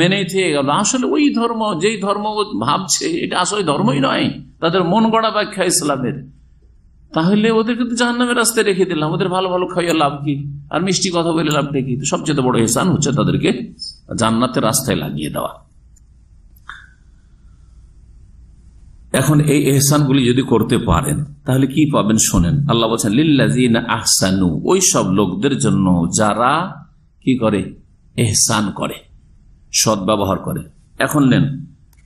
Speaker 2: মেনে গেল। আসলে ওই ধর্ম, যেই ধর্ম ভাবছে, এটা আসলে ধর্মই নয়, তাদের মন গড়া ব্যাখ্যা ইসলামের। তাহলে ওদেরকে তো জাহান্নামের রাস্তায় রেখে দিলাম, ওদের ভালো ভালো খাইয়ে লাভ কি? আর মিষ্টি কথা বলে লাভটা কি? সবচেয়ে বড় এহসান হচ্ছে তাদেরকে জান্নাতের রাস্তায় লাগিয়ে দেওয়া। এখন এই এহসানগুলি যদি করতে পারেন, তাহলে কি পাবেন শোনেন, আল্লাহ বলছেন লিল্লাজিন আহসানু ওই সব লোকদের জন্য যারা কি করে? এহসান করে। সৎ ব্যবহার করে। এখন নেন।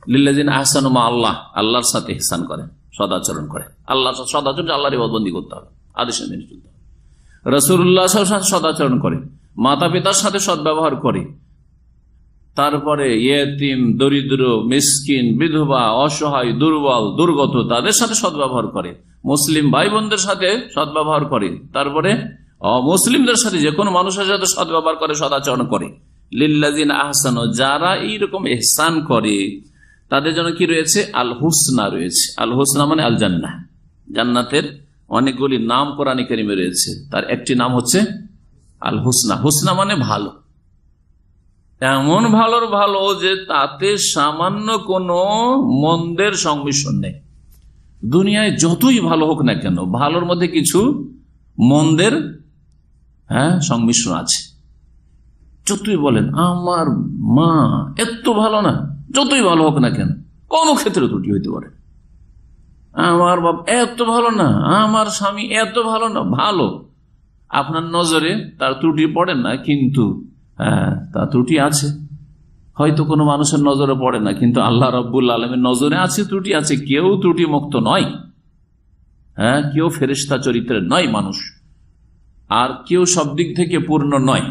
Speaker 2: লিল্লাজিন আহসানু মা আল্লাহ, আল্লাহর সাথে এহসান করে সদাচরণ করে আল্লাহ সদাচরণ আল্লাহর ইবাদবন্দি করতে হবে, আদেশে মেনে রসুল্লাহ সদাচরণ করে মাতা পিতার সাথে সদ্ব্যবহার করে। তারপরে ইয়েতিম, দরিদ্র, মিসকিন, বিধবা, অসহায়, দুর্বল, দুর্গত, তাদের সাথে সদ্ব্যবহার করে। মুসলিম ভাই বোনদের সাথে সদ্ব্যবহার করে। তারপরে অমুসলিমদের সাথে যে কোনো মানুষের সাথে সদ্ব্যবহার করে, সদাচরণ করে। লিল্লাজিন আহসান, যারা এইরকম এহসান করে, তাদের জন্য কি রয়েছে? আল হুসনা রয়েছে। আল হুসনা মানে আল জান্না জান্নাতের অনেকগুলি নাম কোরআন কারিমে রয়েছে। তার একটি নাম হচ্ছে আল হুসনা হুসনা মানে ভালো। এমন ভালোর ভালো যে তাতে সামান্য কোনো মন্দের সংমিশ্রণ নেই। দুনিয়ায় যতই ভালো হোক না কেন, ভালোর মধ্যে কিছু মন্দের হ্যাঁ সংমিশ্রণ আছে। যতই বলেন, আমার মা এত ভালো না, যতই ভালো হোক না কেন কোনো ক্ষেত্রে ত্রুটি হইতে পারে। আমার বাপ এত ভালো না, আমার স্বামী এত ভালো না, ভালো। আপনার নজরে তার ত্রুটি পড়ে না, কিন্তু হ্যাঁ তা ত্রুটি আছে। হয়তো কোনো মানুষের নজরে পড়ে না, কিন্তু আল্লাহ রব্বুল আলমের নজরে আছে, ত্রুটি আছে। কেউ ত্রুটি মুক্ত নয়। হ্যাঁ কেউ ফেরিস্তা চরিত্রের নয় মানুষ। আর কেউ সব দিক থেকে পূর্ণ নয়।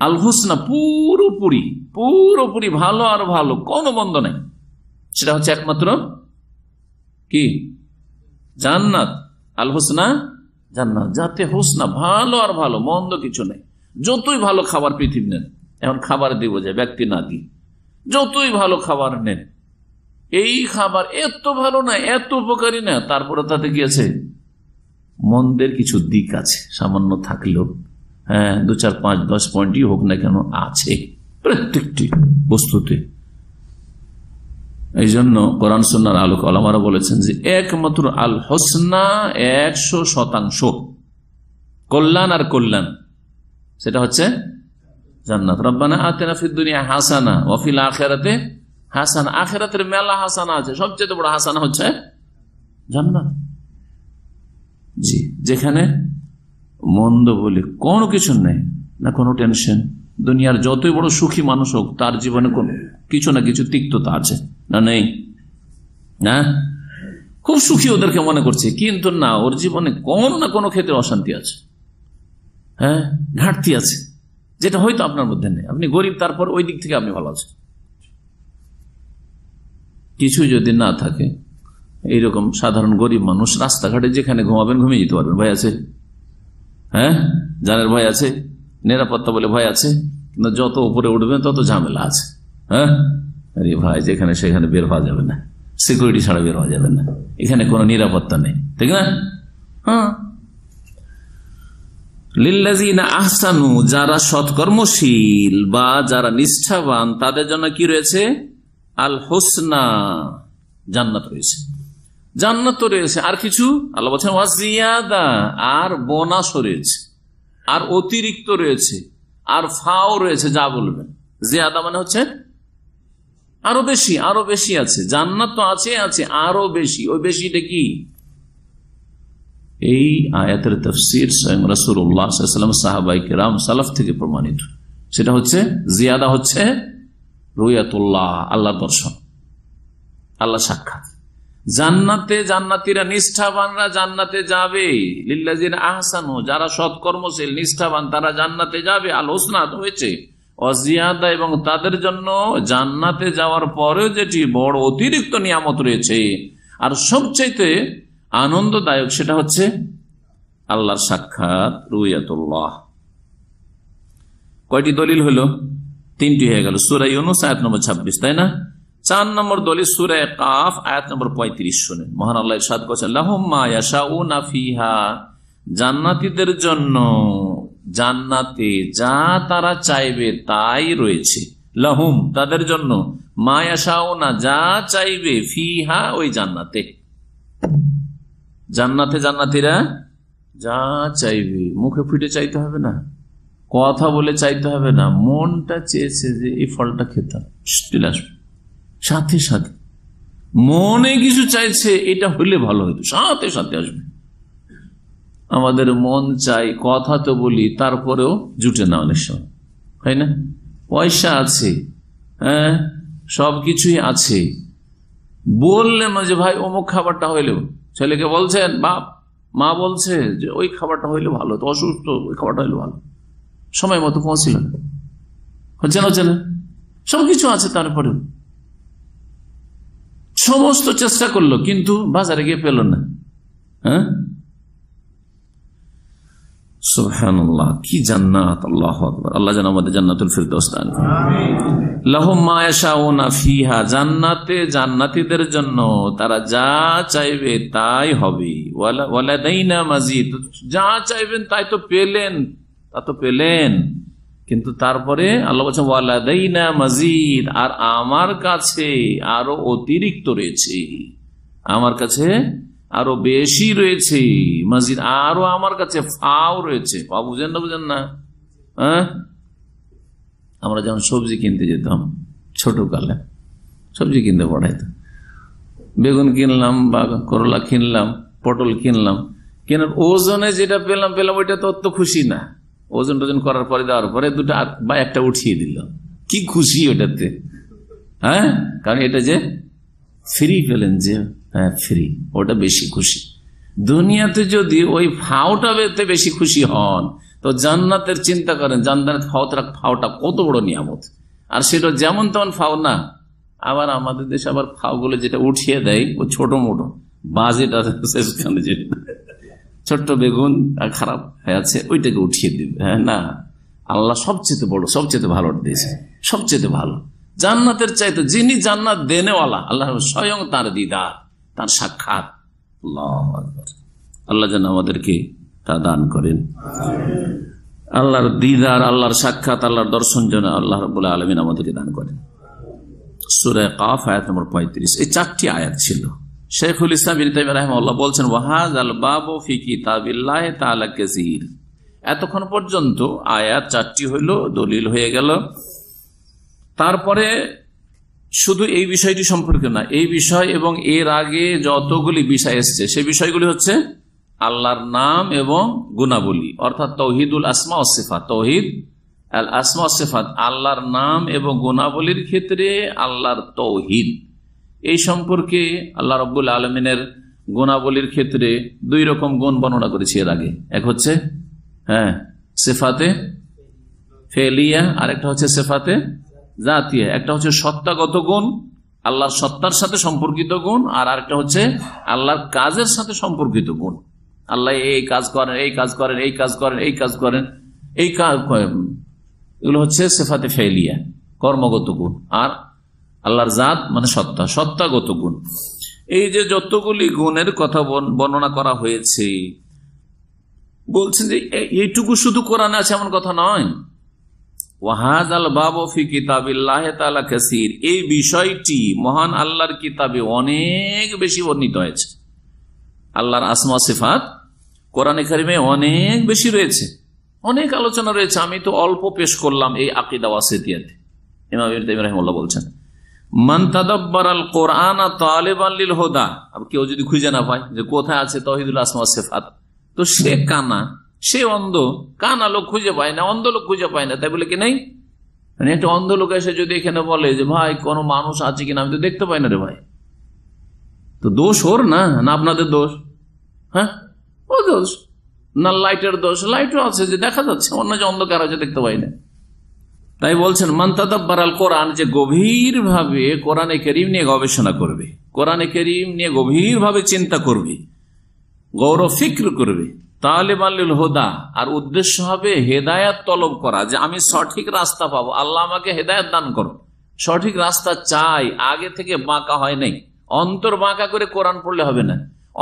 Speaker 2: আল হুসনা পুরোপুরি পুরোপুরি ভালো আর ভালো, কোনো বন্ধ নাই। সেটা হচ্ছে একমাত্র কি? জান্নাত। আল হোসনা জান্নাত। যাতে হোসনা ভালো আর ভালো, মন্দ কিছু নেই। যতই ভালো খাবার পৃথিবী নেন, এখন খাবার দিব যায় ব্যক্তি না দিই যতই ভালো খাবার নেন, এই খাবার এত ভালো না, এত উপকারী না, তারপরে তাতে আছে? মন্দের কিছু দিক আছে, সামান্য থাকলেও। হ্যাঁ দু চার পাঁচ দশ পয়েন্টই হোক না কেন আছে প্রত্যেকটি বস্তুতে। এই জন্য কোরআন সন্ন্যার আলোক আলমারা বলেছেন যে একমাত্র আল হোসনা একশো শতাংশ। কল্যাণ আর কল্যাণ। সেটা হচ্ছে জান্নাত। রব্বানা আতেনা দুনিয়া হাসানা ওয়াফিল আখেরাতে হাসানা। আখেরাতের মেলা হাসানা আছে। সবচেয়ে বড় হাসানা হচ্ছে জান্নাত। জি, যেখানে মন্দ বলে কোনো কিছু নেই, না কোনো টেনশন। দুনিয়ার যতই বড় সুখী মানুষ হোক, তার জীবনে কোন কিছু না কিছু তিক্ততা আছে, না নেই? না? খুব সুখী ওদেরকে মনে করছে, কিন্তু না, ওর জীবনে কোনো না কোনো ক্ষেত্রে অশান্তি আছে। হ্যাঁ? ঘাটতি আছে, যেটা হয়তো আপনার মধ্যে নেই। আপনি গরিব, তারপর ওই দিক থেকে আপনি ভালো আছেন। কিছু যদি না থাকে, এইরকম সাধারণ গরিব মানুষ রাস্তাঘাটে যেখানে ঘুমাবেন, ঘুমিয়ে যেতে পারবেন। ভাই, আছে? হ্যাঁ? জানের ভয় আছে, নিরাপত্তা বলে ভয় আছে, কিন্তু যত উপরে উঠবেন, তত ঝামেলা আছে। হ্যাঁ? আরে ভাই, যেখানে সেখানে বের হওয়া যাবে না। সিকিউরিটি ছাড়া বের হওয়া যাবে না। এখানে কোনো নিরাপত্তা নেই। ঠিক না? হ্যাঁ? আহসানু, যারা সৎকর্মশীল বা যারা নিষ্ঠাবান, তাদের জন্য কি রয়েছে? আল হোসনা জান্নাত রয়েছে। জান্নাত তো রয়েছে আর কিছু? আল্লাহ বলছেন ওয়াজিয়াদা আর বোনাসও রয়েছে। আর অতিরিক্ত রয়েছে। আর ফাও রয়েছে, যা বলবেন। জিয়াদা মানে হচ্ছে আরও বেশি আরও বেশি আছে। জান্নাত তো আছে আছে, আরও বেশি। ওই বেশিটা কি? এই আয়াতের তফসির স্বয়ং রসুল্লাহাম সাহাবাই রাম সালাফ থেকে প্রমাণিত। সেটা হচ্ছে, জিয়াদা হচ্ছে রুয়াতুল্লাহ আল্লাহ দর্শন আল্লাহ সাক্ষাৎ। জান্নাতে জান্নাতিরা নিষ্ঠাবানরা জান্নাতে যাবে। লিল্লাজিন আহসানু, যারা সৎকর্মশীল, নিষ্ঠাবান, তারা জান্নাতে যাবে। আল হয়েছে। অজিয়াদা এবং তাদের জন্য জান্নাতে যাওয়ার পরেও যেটি বড় অতিরিক্ত নিয়ামত রয়েছে। আর সবচাইতে আনন্দদায়ক সেটা হচ্ছে আল্লাহর সাক্ষাৎ, রুইয়াতুল্লাহ। কয়টি দলিল হলো? তিনটি হয়ে গেল। সুরাই অনুস আয়াত নম্বর ছাব্বিশ, তাই না? চার নম্বর দলিল সুরে কাফ, আয়াত নম্বর পঁয়ত্রিশ শুনেন। মহান আল্লাহ সাদ করছেন লাহমাফিহা জান্নাতিদের জন্য জান্নাতে যা তারা চাইবে তাই রয়েছে। লাহুম, তাদের জন্য। মায়াশাও না যা চাইবে ফিহা ওই জান্নাতে। জান্নাতে জান্নাতিরা যা চাইবে, মুখে ফুটে চাইতে হবে না, কথা বলে চাইতে হবে না, মনটা চেয়েছে যে এই ফলটা খেতাম। চলে আসবে। সাথে সাথে। মনে কিছু চাইছে, এটা হইলে ভালো হইতো। সাথে সাথে আসবে। আমাদের মন চাই কথা তো বলি, তারপরেও জুটে না অনেক সময়। হয় না? পয়সা আছে হ্যাঁ? সবকিছুই আছে। বললেন না যে, ভাই, অমুক খাবারটা হইলেও ছেলেকে বলছেন, বাপ, মা বলছে যে, ওই খাবারটা হইলে ভালো, তো অসুস্থ, ওই খাবারটা হইলে ভালো। সময় মতো পৌঁছিল হচ্ছে না হচ্ছে না? সবকিছু আছে তারপরে সমস্ত চেষ্টা করল কিন্তু বাজারে গিয়ে পেল না। হ্যাঁ? সুবহানাল্লাহ কি জান্নাত আল্লাহ আকবার। আল্লাহ যেন আমাদের জান্নাতুল ফিরদৌস দান লাহুম মা ফিহা জান্নাতে জান্নাতীদের জন্য তারা যা চাইবে তাই হবে। ওয়ালা ওয়ালাদাইনা মাজিদ যা চাইবেন তাই তো পেলেন তা তো পেলেন। কিন্তু তারপরে আল্লাহ বলছেন, ওয়ালাদাইনা মাজিদ আর আমার কাছে আরও অতিরিক্ত রয়েছে। আমার কাছে আরও বেশি রয়েছে। মসজিদ আরও আমার কাছে ফাও রয়েছে। পা বুঝেন না বুঝেন না? হ্যাঁ? আমরা যখন সবজি কিনতে যেতাম ছোট কালে সবজি কিনতে পড়াইতাম। বেগুন কিনলাম, বা করলা কিনলাম, পটল কিনলাম। কেনার ওজনে যেটা পেলাম পেলাম, ওইটা তো অত খুশি না। ওজন টোজন করার পরে দেওয়ার পরে দুটো বা একটা উঠিয়ে দিল। কি খুশি ওটাতে। হ্যাঁ? কারণ এটা যে ফ্রি পেলেন যে হ্যাঁ ফ্রি ওটা বেশি খুশি। দুনিয়াতে যদি ওই ফাওটা পেতে বেশি খুশি হন, তো জান্নাতের চিন্তা করেন, জান্নাত ফাওটা ফাওটা কত বড় নিয়ামত। আর সেটা যেমন তেমন ফাও না। আবার আমাদের দেশে আবার ফাওগুলো যেটা উঠিয়ে দেয়, ও ছোট মোটো বাজেট আছে সেখানে যেটা ছোট্ট বেগুন খারাপ, হয়ে, আছে, ওইটাকে উঠিয়ে দিবে হ্যাঁ না। আল্লাহ সবচেয়ে বড়, সবচেয়ে ভালো দিয়েছে, সবচেয়ে ভালো। জান্নাতের চাইতে যিনি জান্নাত দেনেওয়ালা, আল্লাহ স্বয়ং তার দিদার, তার সাক্ষাৎ। আল্লাহ যেন আমাদেরকে তা দান করেন। আল্লাহর দিদার, আল্লাহর সাক্ষাৎ, আল্লাহর দর্শন যেন আল্লাহ রবুল্লাহ আলমিন আমাদেরকে দান করেন। সুরায় কাফ, আয়াত নম্বর পঁয়ত্রিশ। এই চারটি আয়াত ছিল। শেখুল ইসলাম বিন রাহিমাহুল্লাহ বলছেন ওয়াহাজ আল বাবু ফি কিতাবিল্লাহ এতক্ষণ পর্যন্ত আয়াত চারটি হইল, দলিল হয়ে গেল। তারপরে শুধু এই বিষয়টি সম্পর্কে না, এই বিষয় এবং এর আগে যতগুলি বিষয় এসছে সেই বিষয়গুলি হচ্ছে আল্লাহর নাম এবং গুণাবলী, অর্থাৎ তৌহিদুল আসমা ওসিফাত তৌহিদ, আল আসমা ওসিফাত আল্লাহর নাম এবং গুণাবলীর ক্ষেত্রে আল্লাহর তৌহিদ। এই সম্পর্কে আল্লাহ রব্বুল আলমিনের গুণাবলীর ক্ষেত্রে দুই রকম গুণ বর্ণনা করেছি এর আগে। এক হচ্ছে হ্যাঁ সেফাতে ফেলিয়া আর একটা হচ্ছে সেফাতে জাতীয়। একটা হচ্ছে সত্তাগত গুণ, আল্লাহর সত্তার সাথে সম্পর্কিত গুণ, আর আরেকটা হচ্ছে আল্লাহর কাজের সাথে সম্পর্কিত গুণ। আল্লাহ এই কাজ করেন, এই কাজ করেন, এই কাজ করেন, এই কাজ করেন, এই কাজ এগুলো হচ্ছে সেফাতে ফেলিয়া, কর্মগত গুণ। আর আল্লাহর জাত মানে সত্তা, সত্তাগত গুণ। এই যে যতগুলি গুণের কথা বর্ণনা করা হয়েছে, বলছেন যে এইটুকু শুধু কোরআনে আছে এমন কথা নয়। ওয়াহাজ আল বাবি কিতাবিল্লাহ তালা কাসির। এই বিষয়টি মহান আল্লাহর কিতাবে অনেক বেশি বর্ণিত হয়েছে। আল্লাহর আসমা সিফাত কোরআন কারিমে অনেক বেশি রয়েছে। অনেক আলোচনা রয়েছে। আমি তো অল্প পেশ করলাম এই আকিদা ওয়াসিয়াতে ইমাম রহমুল্লাহ বলছেন। হোদা কেউ যদি খুঁজে না পায় যে কোথায় আছে তো সে কানা, সে অন্ধ, কানা লোক খুঁজে পায় না, অন্ধ লোক খুঁজে পায় না। তাই বলে কি মানে অন্ধ লোক এসে যদি এখানে বলে যে, ভাই, কোনো মানুষ আছে কিনা? আমি তো দেখতে পাই না রে ভাই। তো দোষ ওর না? না আপনাদের দোষ? হ্যাঁ? ও দোষ। না লাইটের দোষ। লাইটও আছে যে দেখা যাচ্ছে। অন্য যে অন্ধকার আছে দেখতে পাই না। তাই বলছেন মান্তাদাব্বার আল কোরআন যে গভীর ভাবে কোরআনে করিম নিয়ে গবেষণা করবে, কোরআনে করিম নিয়ে গভীর ভাবে চিন্তা করবে গৌরব ফিক্র করবে তালেব আল্লুল হোদা, আর উদ্দেশ্য হবে হেদায়াত তলব করা, যে আমি সঠিক রাস্তা পাবো, আল্লাহ আমাকে হেদায়ত দান করো। সঠিক রাস্তা চাই, আগে থেকে বাঁকা হয় নাই, অন্তর বাঁকা করে কোরআন পড়লে হবে না,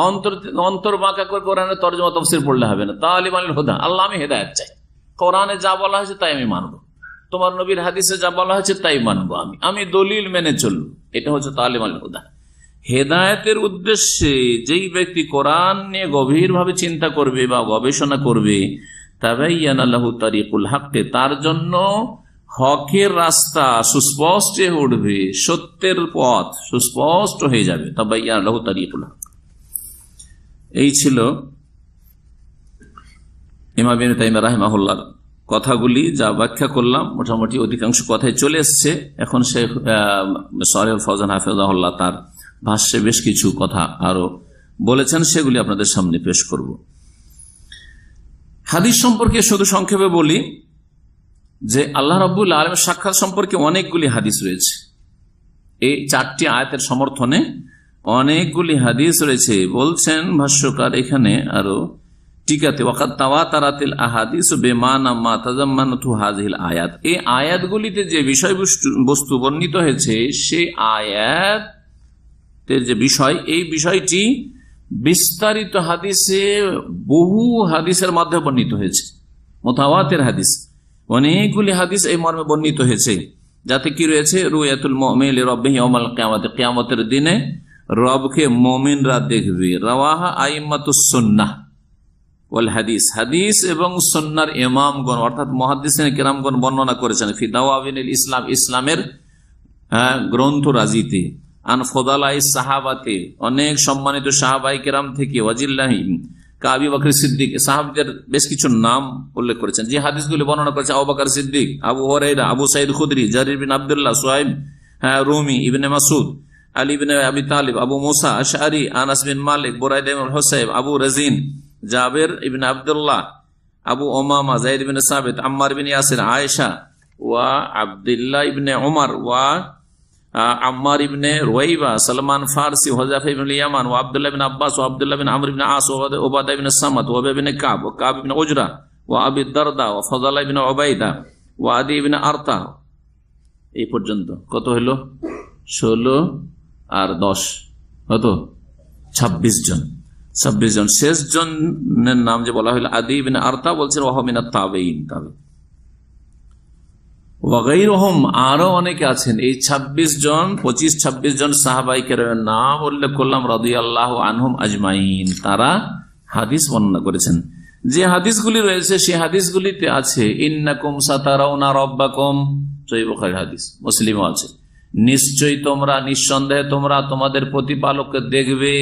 Speaker 2: অন্তর অন্তর বাঁকা করে কোরআনের তর্জমা, তফসির পড়লে হবে না তালিম আল হোদা, আল্লাহ আমি হেদায়ত চাই, কোরআনে যা বলা হয়েছে তাই আমি মানবো। তোমার নবীর হাদিসে যা বলা হয়েছে তাই মানবো আমি। আমি দলিল মেনে চলবো এটা হচ্ছে তালিম আল হোদা। হেদায়তের উদ্দেশ্যে যেই ব্যক্তি কোরআন নিয়ে গভীরভাবে চিন্তা করবে বা গবেষণা করবে তার জন্য হকের রাস্তা সুস্পষ্ট হয়ে উঠবে, সত্যের পথ সুস্পষ্ট হয়ে যাবে, তাবাইয়ান আল্লাহ তারিকুল হক এই ছিল ইমাবিন তাইমা রাহিমাহুল্লার কথাগুলি যা ব্যাখ্যা করলাম, মোটামুটি অধিকাংশ কথায় চলে এসছে। এখন শেখ সরেল ফজান হাফিজাহুল্লাহ তার ভাষ্যে বেশ কিছু কথা আরও বলেছেন, সেগুলি আপনাদের সামনে পেশ করব। হাদিস সম্পর্কে শুধু সংক্ষেপে বলি যে আল্লাহ রবুল আলমের সাক্ষাৎ সম্পর্কে অনেকগুলি হাদিস রয়েছে। এই চারটি আয়াতের সমর্থনে অনেকগুলি হাদিস রয়েছে। বলছেন ভাষ্যকার এখানে আরও টিকাতে ওয়াকাত আহাদিস হাজিল আয়াত। এই আয়াতগুলিতে যে বিষয়বস্তু, বস্তু বর্ণিত হয়েছে, সেই আয়াত যে বিষয়, এই বিষয়টি বিস্তারিত হাদিসে বহু হাদিসের মাধ্যমে বর্ণিত হয়েছে। মোতাওয়াতের হাদিস। অনেকগুলি হাদিস এই মর্মে বর্ণিত হয়েছে। যাতে কি রয়েছে? রুয়াতুল মিল রব্বাহি অমাল কেয়ামত, কেয়ামতের দিনে রবকে মমিনরা দেখবে। রওয়াহা আইমাতুসন্না ওয়াল হাদিস। হাদিস এবং সন্ন্যার ইমামগণ, অর্থাৎ মহাদিস কেরামগণ বর্ণনা করেছেন ফিদাওয়াবিন ইসলাম, ইসলামের গ্রন্থ রাজিতে। আন ফোদালাই সাহাবাতে, অনেক সম্মানিত সাহাবাই কেরাম থেকে ওয়াজিল্লাহিম কাবি বকর সিদ্দিক, সাহাবিদের বেশ কিছু নাম উল্লেখ করেছেন। যে হাদিসগুলি বর্ণনা করেছে আবু বকর সিদ্দিক, আবু হরাইরা আবু সাইদ খুদরি, জারির বিন আবদুল্লাহ, সোহাইব হ্যাঁ রুমি, ইবনে মাসুদ আলী বিন আবি তালিব, আবু মুসা আশারি আনাস বিন মালিক, বোরাইদ হোসাইব, আবু রাজিন জাবের ইবিন আবদুল্লাহ, আবু ওমামা, জাইদ বিন সাবিত, আম্মার বিন ইয়াসির আয়েশা ওয়া আবদুল্লাহ ইবনে ওমর ওয়া আম্মার ইবনে রোয়াইবা, সালমান ফারসি, হোজাফ ইবন ইয়ামান ও আব্দুল্লাহ বিন আব্বাস ও আব্দুল্লাহ বিন আমর ইবনে আস ওবাদা ইবনে সামাত ওয়াবা ইবনে কাব ও কাব ইবনে উজরা ও আবি দারদা ও ফজালা ইবনে ওবাইদা ও আদি ইবনে আরতা। এই পর্যন্ত। কত হইল? ষোলো আর দশ। কত? ছাব্বিশ জন। ছাব্বিশ জন শেষ জনের নাম যে বলা আদি বিন আর্তা বলছেন আরও অনেকে আছেন। এই ২৬ জন পঁচিশ ২৬ জন সাহাবাইকের নাম উল্লেখ করলাম আনহুম আজমাইন। তারা হাদিস বর্ণনা করেছেন। যে হাদিসগুলি রয়েছে, সেই হাদিসগুলিতে আছে হাদিস, মুসলিমও আছে। নিশ্চয়ই তোমরা, নিঃসন্দেহে তোমরা তোমাদের প্রতিপালককে দেখবে।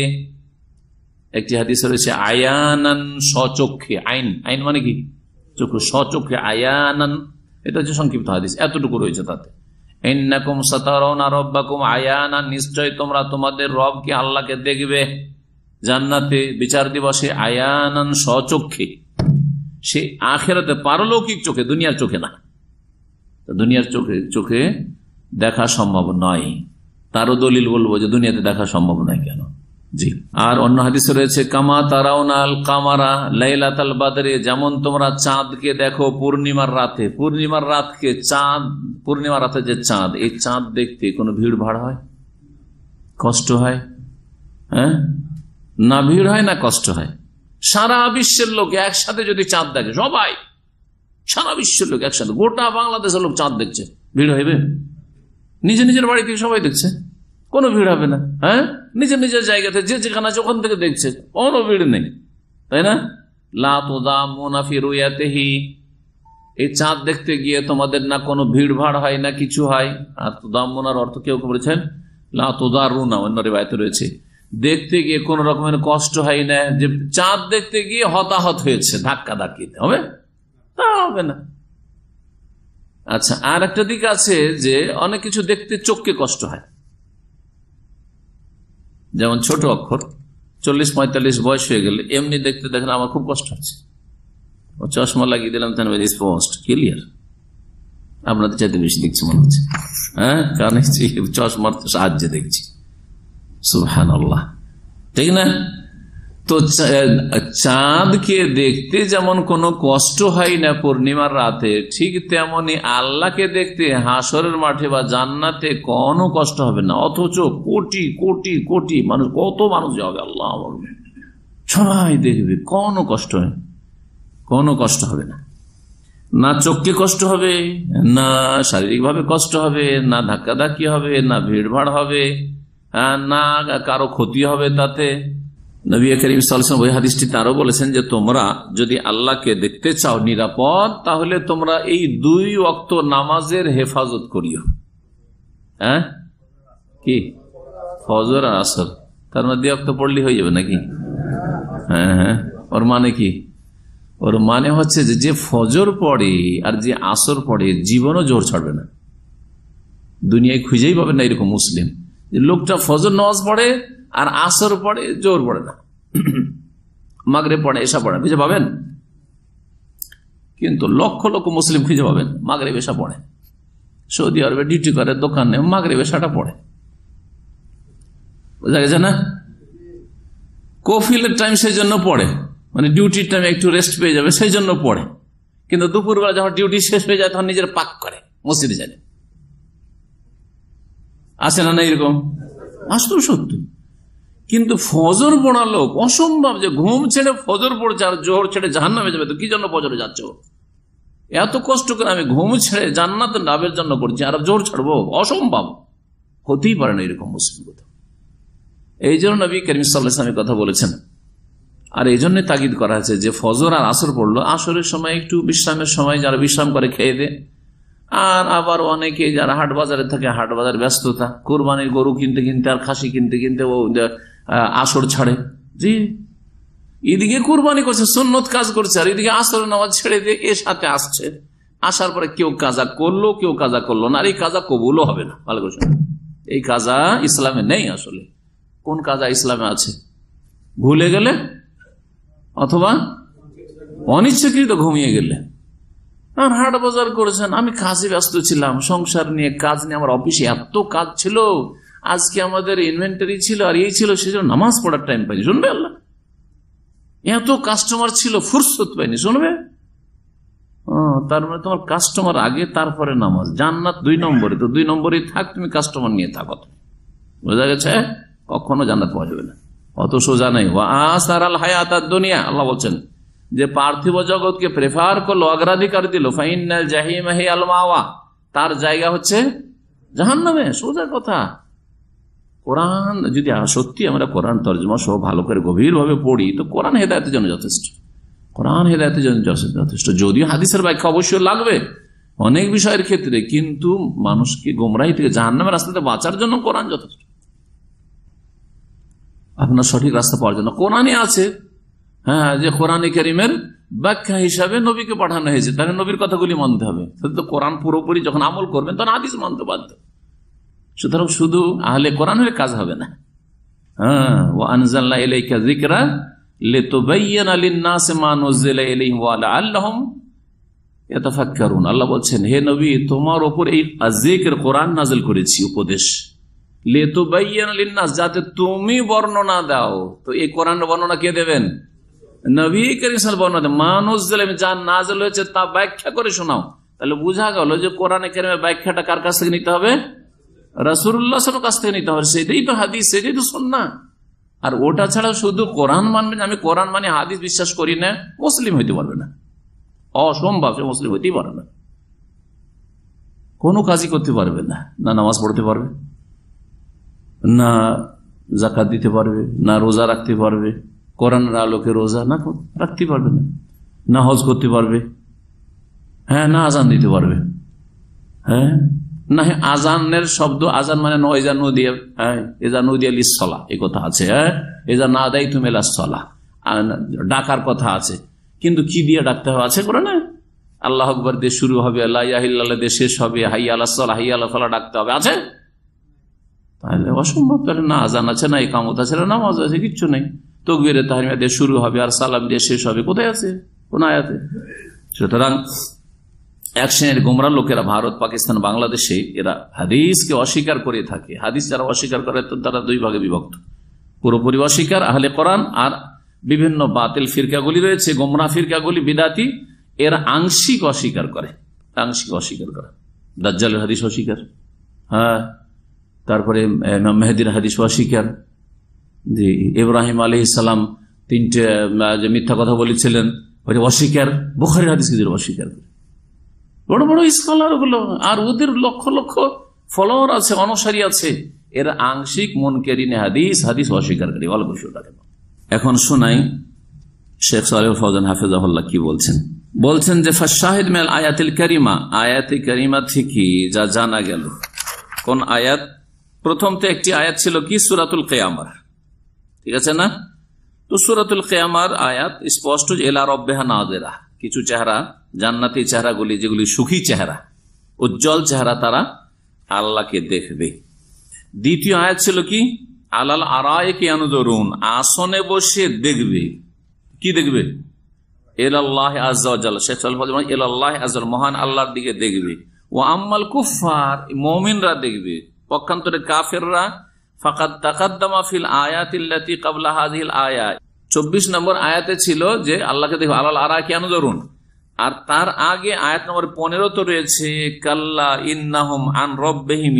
Speaker 2: একটি হাদিস রয়েছে, আয়ানান সচক্ষে, আইন আইন মানে কি? চক্ষু সচক্ষে, আয়ানান, এটা হচ্ছে সংক্ষিপ্ত হাদিস, এতটুকু রয়েছে তাতে। ইন্নাকুম সাতারাউনা রব্বাকুম আয়ানান, নিশ্চয় তোমরা তোমাদের রবকে আল্লাহকে দেখবে। জান্নাতে বিচার দিবসে আয়ানান সচক্ষে। সে আখেরাতে পারলৌকিক চোখে, দুনিয়ার চোখে না। দুনিয়ার চোখে চোখে দেখা সম্ভব নয়। তারও দলিল বলব যে দুনিয়াতে দেখা সম্ভব নয় কেন? জি। আর অন্য হাদিস রয়েছে, কামা তারাউনাল কামারা লাইলাতাল বাদরে, যেমন তোমরা চাঁদকে দেখো পূর্ণিমার রাতে। পূর্ণিমার রাতকে চাঁদ, পূর্ণিমার রাতে যে চাঁদ, এই চাঁদ দেখতে কোনো ভিড় ভাড় হয়? কষ্ট হয়? হ্যাঁ? না ভিড় হয়, না কষ্ট হয়? সারা বিশ্বের লোক একসাথে যদি চাঁদ দেখে, সবাই। সারা বিশ্বের লোক একসাথে, গোটা বাংলাদেশের লোক চাঁদ দেখছে। ভিড় হইবে? নিজের নিজের বাড়ি থেকে সবাই দেখছে। কোনো ভিড় হবে না হ্যাঁ? নিজের নিজের জায়গাতে, যে যেখানে আছে ওখান থেকে দেখছে, কোনো ভিড় নেই, তাই না? লাফি রুয়াতেহি এই চাঁদ দেখতে গিয়ে তোমাদের না কোনো ভিড় ভাড় হয়, না কিছু হয়? আর তোদামোনার অর্থ কেউ বলেছেন? লাতোদার রুনা অন্য রেবায়তে রয়েছে। দেখতে গিয়ে কোন রকমের কষ্ট হয় না, যে চাঁদ দেখতে গিয়ে হতাহত হয়েছে, ধাক্কা ধাক্কিতে, হবে? তা হবে না। আচ্ছা আর একটা দিক আছে যে অনেক কিছু দেখতে চোখকে কষ্ট হয়। যেমন ছোট অক্ষর, চল্লিশ পঁয়তাল্লিশ বয়স হয়ে গেলে এমনি দেখতে দেখেন আমার খুব কষ্ট হচ্ছে। ও চশমা লাগিয়ে দিলাম তাহলে স্পষ্ট ক্লিয়ার আপনাদের চাইতে বেশি দেখছি মনে হচ্ছে। হ্যাঁ কারণ চশমার সাহায্যে দেখছি। সুহান আল্লাহ ঠিক না? তো চাঁদকে দেখতে যেমন কোনো কষ্ট হয় না পূর্ণিমার রাতে, ঠিক তেমনি আল্লাহকে দেখতে হাসরের মাঠে বা জান্নাতে কোনো কষ্ট হবে না। অথচ কোটি কোটি কোটি মানুষ, কত মানুষ যাবে, আল্লাহ সবাই দেখবে, কোনো কষ্ট হয় কোনো কষ্ট হবে না। না চোখকে কষ্ট হবে, না শারীরিকভাবে কষ্ট হবে, না ধাক্কাধাক্কি হবে, না ভিড়ভাড় হবে না কারও ক্ষতি হবে তাতে। নবী করিম সালসাম ওই হাদিসটি তারও বলেছেন যে, তোমরা যদি আল্লাহকে দেখতে চাও নিরাপদ, তাহলে তোমরা এই দুই অক্ত নামাজের হেফাজত করিও। হ্যাঁ? কি? ফজর আর আসর। তার মধ্যে অক্ত পড়লি হয়ে যাবে নাকি? হ্যাঁ হ্যাঁ। ওর মানে কি? ওর মানে হচ্ছে যে যে ফজর পড়ে আর যে আসর পড়ে, জীবনও জোর ছাড়বে না। দুনিয়ায় খুঁজেই পাবে না এরকম মুসলিম। লোকটা ফজর নামাজ পড়ে আর আসর পড়ে জোর পড়ে না। মাগরে পড়ে এসা পড়ে, খুঁজে পাবেন? কিন্তু লক্ষ লক্ষ মুসলিম খুঁজে পাবেন মাগরে বেশা পড়ে। সৌদি আরবে ডিউটি করে, দোকানে মাগরে বেশাটা পড়ে। বোঝা গেছে না? কফিলের টাইম সেই জন্য পড়ে। মানে ডিউটির টাইম একটু রেস্ট পেয়ে যাবে, সেই জন্য পড়ে। কিন্তু দুপুরবেলা যখন ডিউটি শেষ হয়ে যায়, তখন নিজের পাক করে, মসজিদে যায়। আসে না না এরকম? আসতো সত্য। কিন্তু ফজর পড়া লোক অসম্ভব যে ঘুম ছেড়ে ফজর পড়ছে আর জোহর ছেড়ে জাহান নামে যাবে। তো কি জন্য ফজরে যাচ্ছ? এত কষ্ট করে আমি ঘুম ছেড়ে জান্নাত লাভের জন্য করছি আর জোর ছাড়বো? অসম্ভব। হতেই পারে না এরকম মুসলিম কথা এই জন্য নবী করিম সাল্লাহামের কথা বলেছেন। আর এই জন্য তাগিদ করা হয়েছে যে ফজর আর আসর পড়ল। আসরের সময় একটু বিশ্রামের সময় যারা বিশ্রাম করে খেয়ে দে। আর আবার অনেকে যারা হাট বাজারে থাকে, হাট বাজার ব্যস্ততা, কোরবানির গরু কিনতে কিনতে আর খাসি কিনতে কিনতে ও আসর ছাড়ে। জি। এদিকে কুরবানি করছে, সুন্নত কাজ করছে, আর এদিকে আসর নামাজ ছেড়ে দিয়ে এর সাথে আসছে। আসার পরে কেউ কাজা করল, কেউ কাজা করল না, আর এই কাজা কবুলও হবে না। ভালো করছে এই কাজা ইসলামে নেই আসলে। কোন কাজা ইসলামে আছে? ভুলে গেলে? অথবা অনিচ্ছাকৃত ঘুমিয়ে গেলে? আর হাট বাজার করেছেন, আমি কাজে ব্যস্ত ছিলাম, সংসার নিয়ে কাজ নিয়ে আমার অফিসে এত কাজ ছিল আজকে আমাদের ইনভেন্টারি ছিল আর এই ছিল সেজন্য নামাজ পড়ার টাইম পাইনি। শুনবে আল্লাহ? এত কাস্টমার ছিল, ফুরসত পাইনি, শুনবে? তার মানে তোমার কাস্টমার আগে, তারপরে নামাজ। জান্নাত দুই নম্বরে, তো দুই নম্বরে থাক, তুমি কাস্টমার নিয়ে থাকো। বোঝা গেছে? কখনো জান্নাত পাওয়া যাবে না। অত সোজা নেই আসার আল হায়াত দুনিয়া। আল্লাহ বলছেন, যে পার্থিব জগৎকে প্রেফার করল, অগ্রাধিকার দিল ফাইনাল জাহিম হে আলমাওয়া তার জায়গা হচ্ছে জাহান্নামে, সোজা কথা। কোরআন যদি সত্যি আমরা কোরআন তর্জমা সহ ভালো করে গভীরভাবে পড়ি, তো কোরআন হেদায়তের জন্য যথেষ্ট। কোরআন হেদায়তের জন্য যথেষ্ট যদিও হাদিসের ব্যাখ্যা অবশ্যই লাগবে অনেক বিষয়ের ক্ষেত্রে, কিন্তু মানুষকে গোমরাহি থেকে জাহান্নামের রাস্তাতে বাঁচার জন্য কোরআন যথেষ্ট। আপনার সঠিক রাস্তা পাওয়ার জন্য। কোরআনে আছে হ্যাঁ যে কোরআন করিমের ব্যাখ্যা হিসাবে নবীকে পাঠানো হয়েছে। তাহলে নবীর কথাগুলি মানতে হবে। তাহলে তো কোরআন পুরোপুরি যখন আমল করবেন, তখন আদিস মানতে বাধ্য। সুতরাং শুধু আহলে কোরআন হলে কাজ হবে না। হ্যাঁ ও নুজিলা আল্লাহ বলছেন, হে তোমার এই কোরআন করেছি, উপদেশ। যাতে তুমি বর্ণনা দাও। তো এই কোরআনের বর্ণনা কে দেবেন? নবী করিম সাল্লাল্লাহু আলাইহি ওয়াসাল্লাম মা যা নাযিল হয়েছে তা ব্যাখ্যা করে শোনাও। তাহলে বোঝা গেল যে কোরআনে কারিমের ব্যাখ্যাটা কার কাছ থেকে নিতে হবে? রাসুল্লাহ কাছ থেকে নিতে হবে। সেটাই তো হাদিস, সেটাই তো সন্না আর ওটা ছাড়া শুধু কোরআন মানবেন, আমি কোরআন মানে হাদিস বিশ্বাস করি না, মুসলিম হইতে পারবে না। অসম্ভব, সে মুসলিম হইতেই পারবে না। কোনো কাজই করতে পারবে না। না নামাজ পড়তে পারবে, না জাকাত দিতে পারবে, না রোজা রাখতে পারবে, কোরআনের আলোকে রোজা না রাখতে পারবে না। না হজ করতে পারবে হ্যাঁ না আজান দিতে পারবে হ্যাঁ না আজানের শব্দ, আজান মানে নয় এজা নদী হ্যাঁ এজা নদী আলি সলা এ কথা আছে হ্যাঁ এজা না দেয় তুমি সলা ডাকার কথা আছে। কিন্তু কি দিয়ে ডাকতে হবে আছে করে না আল্লাহ আকবর দিয়ে শুরু হবে আল্লাহ দিয়ে শেষ হবে, হাই আল্লাহ হাই আল্লাহ সলা ডাকতে হবে, আছে? তাহলে অসম্ভব তাহলে না, আজান আছে না একামত আছে না, নামাজ আছে, কিচ্ছু নেই। তকবিরে তাহমিয়া দিয়ে শুরু হবে, আর সালাম দিয়ে শেষ হবে, কোথায় আছে? কোন আয়াতে? সুতরাং এক শ্রেণির গোমরা লোকেরা ভারত, পাকিস্তান, বাংলাদেশে এরা হাদিসকে অস্বীকার করে থাকে। হাদিস যারা অস্বীকার করে তারা দুই ভাগে বিভক্ত। পুরোপুরি অস্বীকার আহলে কোরআন আর বিভিন্ন বাতিল ফিরকাগুলি রয়েছে, গোমরা ফিরকাগুলি বিদাতি, এরা আংশিক অস্বীকার করে। আংশিক অস্বীকার করে। দাজ্জালের হাদিস অস্বীকার। হ্যাঁ তারপরে মেহেদির হাদিস অস্বীকার। যে ইব্রাহিম আলী ইসালাম তিনটে মিথ্যা কথা বলেছিলেন অস্বীকার। বুখারির হাদিস অস্বীকার করে। বড় বড় স্কলারগুলো আর ওদের লক্ষ লক্ষ ফলোয়ার আছে, অনুসারী আছে। এর আংশিক মন কেরিনে হাদিস হাদিস অস্বীকারী, অল্প এখন শোনাই, শেখ সালেহ ফৌজান হাফিজাহুল্লাহ কি বলছেন? বলছেন যে শাহিদ মেল আয়াতিল করিমা, আয়াতি করিমা থেকে যা জানা গেল। কোন আয়াত? প্রথম তো একটি আয়াত ছিল কি? সুরাতুল কেয়ামার ঠিক আছে না? তো সুরাতুল কেয়ামার আয়াত স্পষ্ট এলা রব্বেহা নাজেরা। কিছু চেহারা জান্নাতি চেহারাগুলি যেগুলি সুখী চেহারা, উজ্জ্বল চেহারা তারা আল্লাহকে দেখবে। দ্বিতীয় আয়াত ছিল কি? আলাল আরায় কি আসনে বসে দেখবে। কি দেখবে? এলাল্লাহ আজ্লাহ শেখ এলাল্লাহ আজল মহান আল্লাহর দিকে দেখবে। কুফার দেখবে। কাফেররা ফিল আয়াত চব্বিশ নম্বর আয়াতে ছিল যে আল্লাহকে দেখো আল্লাহ আরা কেন ধরুন আর তার আগে আয়াত নম্বর পনেরো তো রয়েছে, কাল্লা ইন্নাহুম আন রব্বেহিম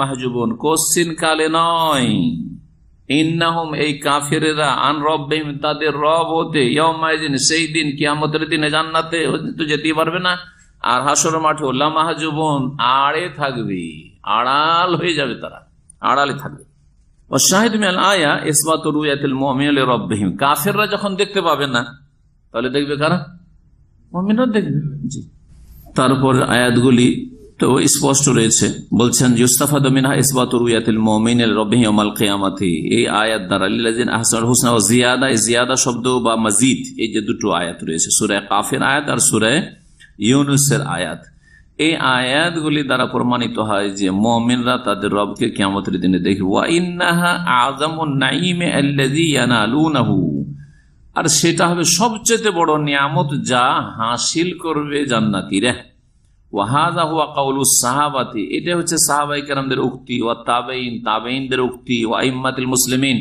Speaker 2: মাহজুবন। কোশ্চিন কালে নয়, ইন্নাহুম এই কাফেরেরা আন রব্বেহিম তাদের রব হতে ইয়মায়দিন সেই দিন কিয়ামতের দিনে জান্নাতে তো যেতেই পারবে না। আর হাসর মাঠে মাহজুবন, আড়ে থাকবে, আড়াল হয়ে যাবে তারা, আড়ালে থাকবে। কাফেররা যখন দেখতে পাবে না, তাহলে দেখবে কারা? তারপর আয়াতগুলি তো স্পষ্ট রয়েছে। বলছেন ইউস্তাফা দমিনা ইসবাতুল মমিন রবিমাল কেয়ামাতি। এই আয়াত দ্বারা আহসান হুসনা ও জিয়াদা জিয়াদা শব্দ বা মজিদ, এই যে দুটো আয়াত রয়েছে সুরায় কাফের আয়াত আর সুরায় ইউনুসের আয়াত। এই আয়াতগুলি দ্বারা প্রমাণিত হয় যে মমিনরা তাদের রবকে কেমতের দিনে দেখবে আর সেটা হবে সবচেয়ে বড় নিয়ামত যা হাসিল করবে জান্নাতিরা ওয়াহাজা হুয়া কাউলু সাহাবাতি। এটা হচ্ছে সাহাবাই কেরামদের উক্তি। ও তাবেইন তাবেইনদের উক্তি। ও আইম্মাতিল মুসলিমিন।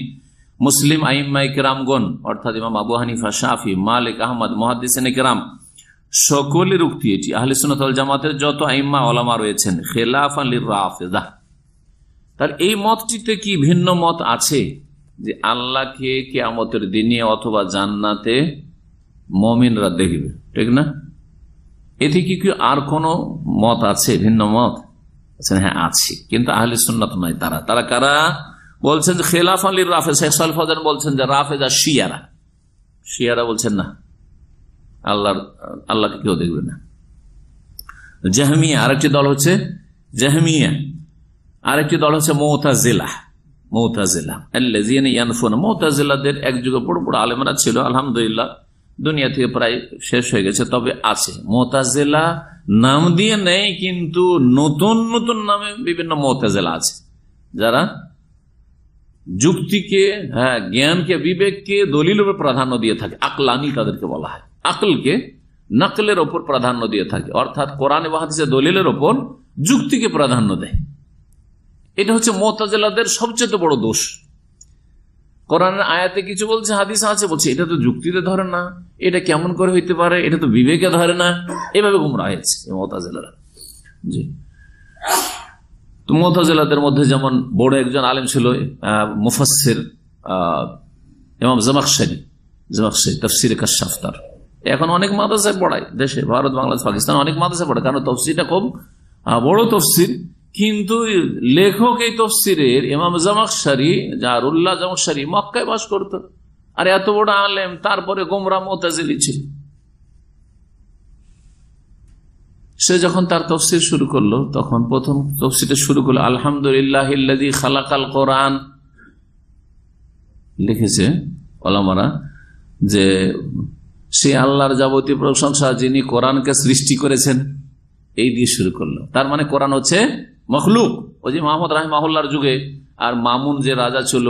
Speaker 2: মুসলিম আইম্মাই কেরামগণ, অর্থাৎ ইমাম আবু হানিফা, শাফি, মালিক, আহমদ মহাদিসেন কেরাম, সকলের উক্তি এটি। আহলে সুনাতল জামাতের যত আইম্মা, ওলামা রয়েছেন খেলাফ আলী রাফেদা তার এই মতটিতে কি ভিন্ন মত আছে? যে আল্লাহকে কেয়ামতের দিনে অথবা জান্নাতে মমিনরা দেখবে, ঠিক না? এতে কি কি আর কোন মত আছে, ভিন্ন মত? হ্যাঁ আছে। কিন্তু আহলে সুন্নাত নয় তারা। তারা কারা? বলছেন যে খেলাফ আলীর রাফেজ শেখ সাল ফজান বলছেন যে রাফেজা শিয়ারা। শিয়ারা বলছেন না। আল্লাহর, আল্লাহকে কেউ দেখবে না। জাহমিয়া, আরেকটি দল হচ্ছে জাহমিয়া। আরেকটি দল হচ্ছে মৌতাজিলা। মৌতাজিলা। মৌতাজিলাদের এক যুগে বড় বড় আলেমরা ছিল, আলহামদুলিল্লাহ, দুনিয়া থেকে প্রায় শেষ হয়ে গেছে, তবে আছে। মোতাজেলা নাম দিয়ে নেই, কিন্তু নতুন নতুন নামে বিভিন্ন মোতাজেলা আছে। যারা যুক্তিকে হ্যাঁ জ্ঞানকে, বিবেককে দলিল উপর প্রাধান্য দিয়ে থাকে। আকলানি তাদেরকে বলা হয়। আকলকে নকলের ওপর প্রাধান্য দিয়ে থাকে। অর্থাৎ কোরআন বাহাদিসের দলিলের ওপর যুক্তিকে প্রাধান্য দেয়। এটা হচ্ছে মোতাজেলাদের সবচেয়ে বড় দোষ। কোরআনের আয়াতে কিছু বলছে, হাদিস আছে, বলছে, এটা তো যুক্তিতে ধরে না, এটা কেমন করে হইতে পারে, এটা তো বিবেকে ধরে না, এভাবে গুমরা হয়েছে এই জি। তো মোতাজেলাদের মধ্যে যেমন বড় একজন আলেম ছিল মুফাসির ইমাম জামাকশারি জামাকশারি তফসির কাশাফতার এখন অনেক মাদ্রাসায় পড়ায় দেশে, ভারত, বাংলাদেশ, পাকিস্তান, অনেক মাদ্রাসায় পড়ায়, কারণ তফসিরটা খুব বড় তফসির। কিন্তু লেখক এই তফসিরের ইমাম জামাকশারি জারুল্লাহ জামাকশারি মক্কায় বাস করত। আর এত বড় আলেম, তারপরে গোমরা মোতাজিলি ছিল। সে যখন তার তফসির শুরু করল, তখন প্রথম তফসিরটা শুরু করল, আলহামদুলিল্লাহ খালাকাল কোরআন। লিখেছে ওলামারা যে, সে আল্লাহর যাবতীয় প্রশংসা যিনি কোরআনকে সৃষ্টি করেছেন, এই দিয়ে শুরু করল। তার মানে কোরআন হচ্ছে মখলুক, ওই যে মাহমুদ রাহিমাহুল্লার যুগে, আর মামুন যে রাজা ছিল,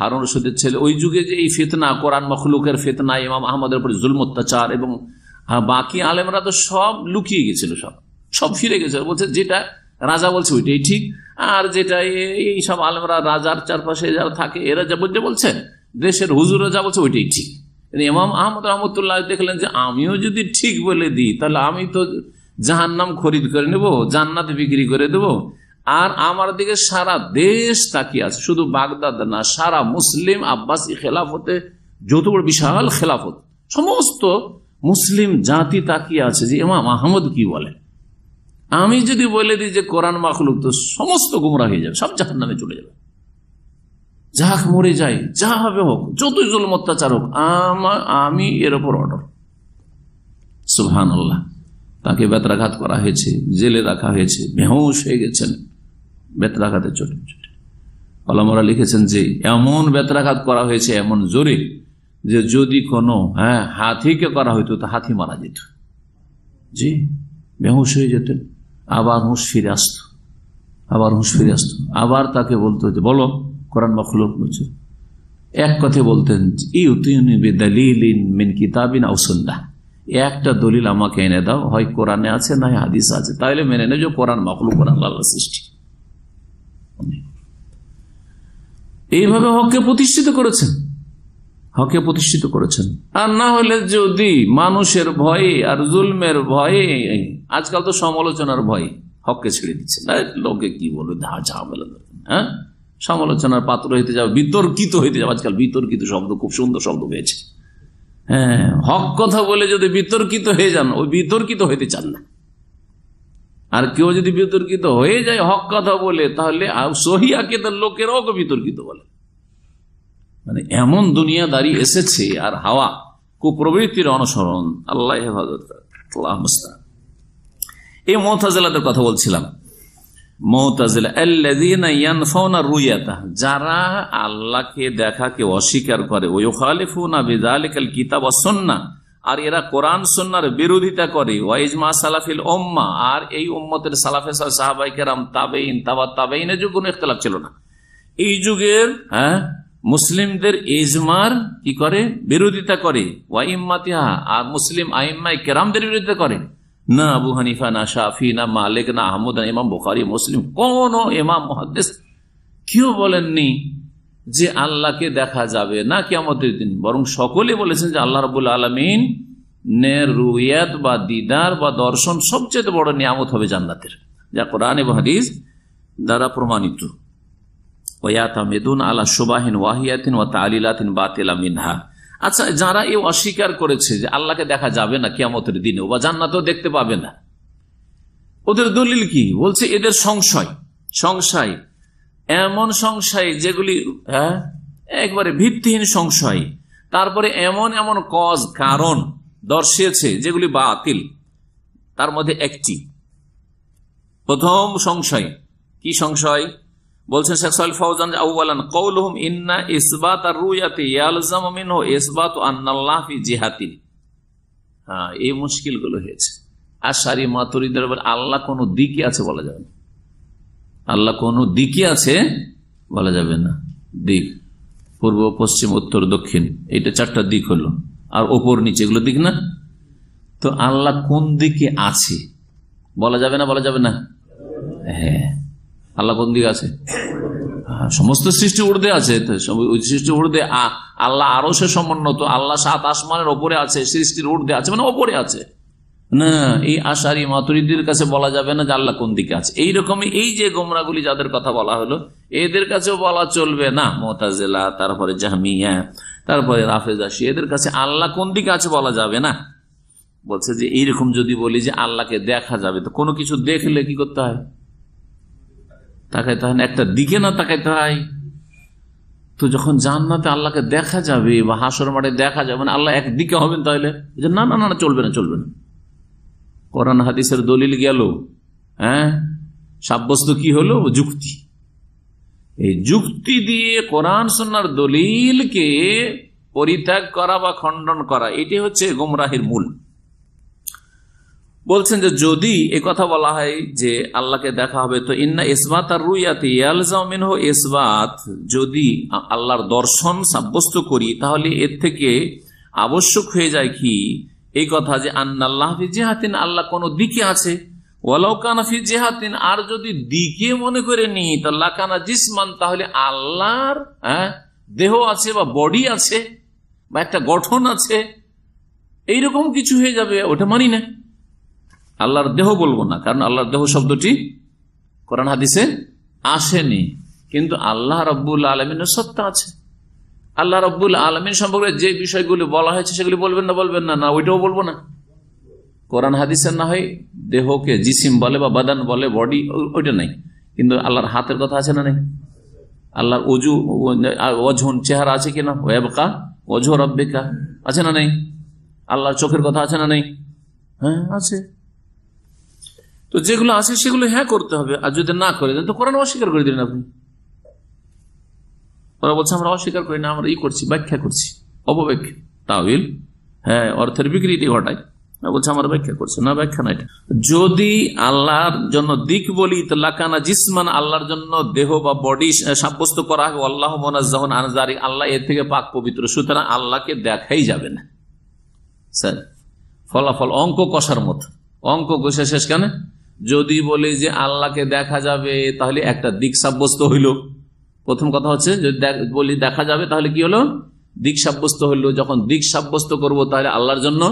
Speaker 2: হারুন রশিদের ছেলে, ওই যুগে যে এই ফেতনা, কোরআন মখলুকের ফেতনা, ইমাম আহমদের উপর জুলম, অত্যাচার, এবং বাকি আলেমরা তো সব লুকিয়ে গেছিল সব সব ফিরে গেছিল। বলছে যেটা রাজা বলছে ওইটাই ঠিক, আর যেটা এই সব আলেমরা রাজার চারপাশে যারা থাকে, এরা যা বলতে বলছে দেশের হুজুরা যা বলছে ওইটাই ঠিক। ইমাম আহমদ রহমতুল্লাহ দেখলেন যে আমিও যদি ঠিক বলে দিই, তাহলে আমি তো জাহান্নাম খরিদ করে নেব, জান্নাত বিক্রি করে দেব আর আমার দিকে সারা দেশ তাকিয়ে আছে। শুধু বাগদাদ না, সারা মুসলিম আব্বাসী খেলাফতে যত বড় বিশাল খেলাফত। সমস্ত মুসলিম জাতি তাকিয়ে আছে যে ইমাম আহমদ কি বলে। আমি যদি বলে দিই যে কোরআন মাখলুক, তো সমস্ত গুমরা হয়ে যাবে, সব জাহান নামে চলে যাবে। যাক মরে যাই, যা হবে হোক, যতই জুলম, অত্যাচার হোক, আমা- এর ওপর অর্ডার সুহান আল্লাহ তাকে বেতরাঘাত করা হয়েছে, জেলে রাখা হয়েছে, বেহোশ হয়ে গেছেন। বেতরাঘাতে চটে আলামরা লিখেছেন যে, এমন বেতরাঘাত করা হয়েছে, এমন জোরে যে যদি কোনো হ্যাঁ হাতিকে করা হইতো, তো হাতি মারা যেত। জি, বেহুশ হয়ে যেতেন। আবার হুঁশ ফিরে আসতো। আবার হুঁশ ফিরে আসতো। আবার তাকে বলতে হতো বলো, কোরআন মখলুক বলছে, এক কথা বলতেন মিন কিতাবিন আউসুল্লাহ একটা দলিল আমাকে এনে দাও, হয় কোরআনে আছে না হাদিস আছে। তাহলে মেনে যে কোরআন মখলুক, কোরআন আল্লাহ সৃষ্টি। এইভাবে হককে প্রতিষ্ঠিত করেছেন। হকে প্রতিষ্ঠিত করেছেন। আর না হলে যদি মানুষের ভয়ে আর জুলমের ভয়ে, আজকাল তো সমালোচনার ভয়ে হককে ছেড়ে দিচ্ছে লোকে কি বলবে? ঝামেলা হ্যাঁ? সমালোচনার পাত্র হইতে যাবে বিতর্কিত হইতে যাবে আজকাল বিতর্কিত শব্দ, খুব সুন্দর শব্দ হয়েছে। হ্যাঁ হক কথা বলে যদি বিতর্কিত হয়ে যান, ওই বিতর্কিত হইতে চান না। আর কেউ যদি বিতর্কিত হয়ে যায় হক কথা বলে, তাহলে সহিয়াকে তার লোকেরাও বিতর্কিত বলে। মানে এমন দুনিয়াদারি এসেছে আর হাওয়া কুপ্রবৃত্তির অনুসরণ, আল্লাহ হেফাজত। এই মোহতাজেলাদের কথা বলছিলাম। যারা আল্লাহকে দেখাকে অস্বীকার করে ওই খালিফুনা বিযালিকাল কিতাব সুন্নাহ আর এরা কোরআন সুন্নাহর বিরোধিতা করে। ওয়াইজমা সালাফিল ওম্মা আর এই উম্মতের সালাফে সাহাবায়ে কেরাম তাবেইন তাবা তাবেইনের যুগ কোনো ইখতিলাফ ছিল না। এই যুগের হ্যাঁ মুসলিমদের ইজমার কি করে? বিরোধিতা করে। ওয়াইম্মাতিহা আর মুসলিম আইম্মাই কেরামদের বিরোধিতা করে। না আবু হানিফা, না শাফি, না মালিক, না আহমদ ইমাম বুখারি, মুসলিম কোন ইমাম মহাদ্দেশ কেউ বলেননি যে আল্লাহকে দেখা যাবে না কেমতের দিন। বরং সকলে বলেছেন যে আল্লাহ রবুল আলমিন রুয়াত বা দিদার বা দর্শন সবচেয়ে বড় নিয়ামত হবে জান্নাতের। যা কোরআন এবং হাদিস দ্বারা প্রমাণিত। আলা সুবাহিন ও আচ্ছা যারা অস্বীকার করেছে যে আল্লাহকে দেখা যাবে না কিয়ামতের দিনেও বা জান্নাতেও দেখতে পাবে না। ওদের দলিল কি? বলছে এদের সংশয়। সংশয় এমন সংশয় যেগুলি হ্যাঁ একবারে ভিত্তিহীন সংশয়। তারপরে এমন এমন কজ, কারণ দর্শিয়েছে যেগুলি বাতিল। তার মধ্যে একটি। প্রথম সংশয়। কি সংশয়? বলছেন শেখ সাল ফৌজান আউ্বালান কৌলহুম ইন্না ইসবাত আর রুয়াতে ইয়ালজাম মিনহু ইসবাত আন্নাল্লাহ ফি জিহাতিন হ্যাঁ এই মুশকিলগুলো হয়েছে। আর সারি মাতুরিদের আল্লাহ কোন দিকে আছে বলা যাবে না। আল্লাহ কোন দিকে আছে বলা যাবে না। দিক। পূর্ব পশ্চিম উত্তর দক্ষিণ। এইটা চারটা দিক হলো। আর ওপর নিচে এগুলো দিক না? তো আল্লাহ কোন দিকে আছে? বলা যাবে না বলা যাবে না? হ্যাঁ। আল্লাহ কোন দিকে আছে? হ্যাঁ, সমস্ত সৃষ্টি উর্দে আছে। সৃষ্টি উর্দে আল্লাহ আরও সে সমুন্নত। আল্লাহ সাত আসমানের ওপরে আছে সৃষ্টির উর্দে আছে মানে ওপরে আছে। না এই আশারি মাতুরিদের কাছে বলা যাবে না যে আল্লাহ কোন দিকে আছে। এইরকমই এই যে গোমরাগুলি যাদের কথা বলা হলো এদের কাছেও বলা চলবে না। মোতাজেলা তারপরে জাহমিয়া তারপরে রাফেজাসি এদের কাছে আল্লাহ কোন দিকে আছে বলা যাবে না? বলছে যে এইরকম যদি বলি যে আল্লাহকে দেখা যাবে তো কোনো কিছু দেখলে কি করতে হয়? তাকাইতে হয় একটা দিকে না তাকাইতে হয়। তো যখন জান্নাতে আল্লাহকে দেখা যাবে বা হাসর মাঠে দেখা যাবে না আল্লাহ একদিকে হবেন তাহলে? না না না, চলবে না চলবে না। কোরআন হাদিসের দলিল গেল হ্যাঁ? সাব্যস্ত কি হলো? যুক্তি। এই যুক্তি দিয়ে কোরআন সন্ন্যার দলিলকে পরিত্যাগ করা বা খণ্ডন করা, এটি হচ্ছে গোমরাহের মূল। বলছেন যে যদি এ কথা বলা হয় যে আল্লাহকে দেখা হবে, তো ইন্না ইসবাত আর রুইয়াতে হো ইসবাত, যদি আল্লাহর দর্শন সাব্যস্ত করি, তাহলে এর থেকে আবশ্যক হয়ে যায় কি? এই কথা যে আন্নাল্লাহ জেহাতিন আল্লাহ কোন দিকে আছে? ওয়ালাউ কানা ফি জেহাতিন আর যদি দিকে মনে করে নি তা লাকানা জিসমান তাহলে আল্লাহর হ্যাঁ, দেহ আছে বা বডি আছে বা একটা গঠন আছে এইরকম কিছু হয়ে যাবে ওটা মানি না। আল্লাহর দেহ বলব না কারণ আল্লাহর দেহ শব্দটি কোরআন হাদিসে আসেনি। কিন্তু আল্লাহ রব্বুল আলমিনের সত্তা আছে। আল্লাহ রব্বুল আলমিন সম্পর্কে যে বিষয়গুলি বলা হয়েছে সেগুলি বলবেন না বলবেন না? না, ওইটাও বলব না। কোরআন হাদিসের না হয় দেহকে জিসিম বলে বা বাদান বলে বডি ওইটা নাই। কিন্তু আল্লাহর হাতের কথা আছে না নেই? আল্লাহর অজু অঝন চেহারা আছে কিনা? ওয়েবকা অজো রব্বিকা, আছে না নেই? আল্লাহর চোখের কথা আছে না নেই? হ্যাঁ আছে। তো যেগুলো আছে সেগুলো হ্যাঁ করতে হবে, আর যদি না করে তো কোরআন অস্বীকার করে দিলেন আপনি। ওরা বলছে, আমরা অস্বীকার করি না, আমরা ই করছি, ব্যাখ্যা করছি, অপব্যাখ্যা। তাহলে হ্যাঁ অর্থের বিকৃতি ঘটায়। বলছে, আমরা ব্যাখ্যা করছে। না, ব্যাখ্যা না এটা। যদি আল্লাহর জন্য দিক বলি, তো লাকানা জিসমান আল্লাহর জন্য দেহ বা বডি সাব্যস্ত করা হবে। আল্লাহ মোনাজাহন আনজারি। আল্লাহ এর থেকে পাক পবিত্র, সুতরাং আল্লাহকে দেখাই যাবে না। স্যার, ফলাফল অঙ্ক কষার মতো। অঙ্ক কষে শেষ কেন? যদি বলি যে আল্লাহকে দেখা যাবে, তাহলে একটা দিক সাব্যস্ত হইল। প্রথম কথা হচ্ছে যদি বলি দেখা যাবে তাহলে কি হলো? দিক সাব্যস্ত হইল। যখন দিক সাব্যস্ত করব তাহলে আল্লাহর জন্য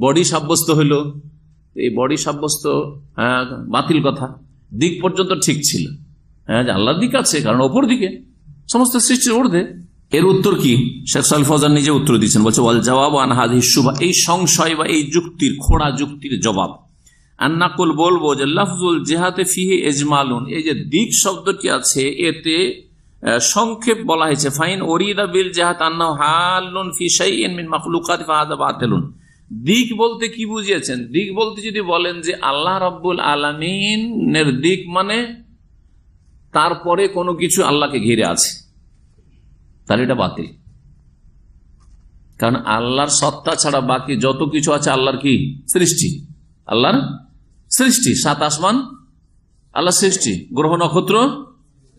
Speaker 2: বডি সাব্যস্ত হইল। এই বডি সাব্যস্ত হ্যাঁ, বাতিল কথা। দিক পর্যন্ত ঠিক ছিল। হ্যাঁ যে আল্লাহর দিক আছে কারণ ওপর দিকে। সমস্ত সৃষ্টির ঊর্ধ্বে। এর উত্তর কি? শেখ সাল ফজান নিজে উত্তর দিচ্ছেন বলছে ওয়াল জবাব আন শুভা। এই সংশয় বা এই যুক্তির খোড়া যুক্তির জবাব। আন্নাকুল বলব যে লফজুল জেহাতে ফিহে এজমালুন। এই যে দিক শব্দটি আছে এতে সংক্ষেপ বলা হয়েছে, ফাইন বিল জেহাত দিক বলতে কি বুঝিয়েছেন? দিক বলতে যদি বলেন যে আল্লাহ রাব্বুল আলামিনের দিক মানে তারপরে কোনো কিছু আল্লাহকে ঘিরে আছে। তাহলে এটা বাতিল। কারণ আল্লাহর সত্তা ছাড়া বাকি যত কিছু আছে আল্লাহর কি? সৃষ্টি। আল্লাহর সৃষ্টি। সাত আসমান আল্লাহ সৃষ্টি। গ্রহ নক্ষত্র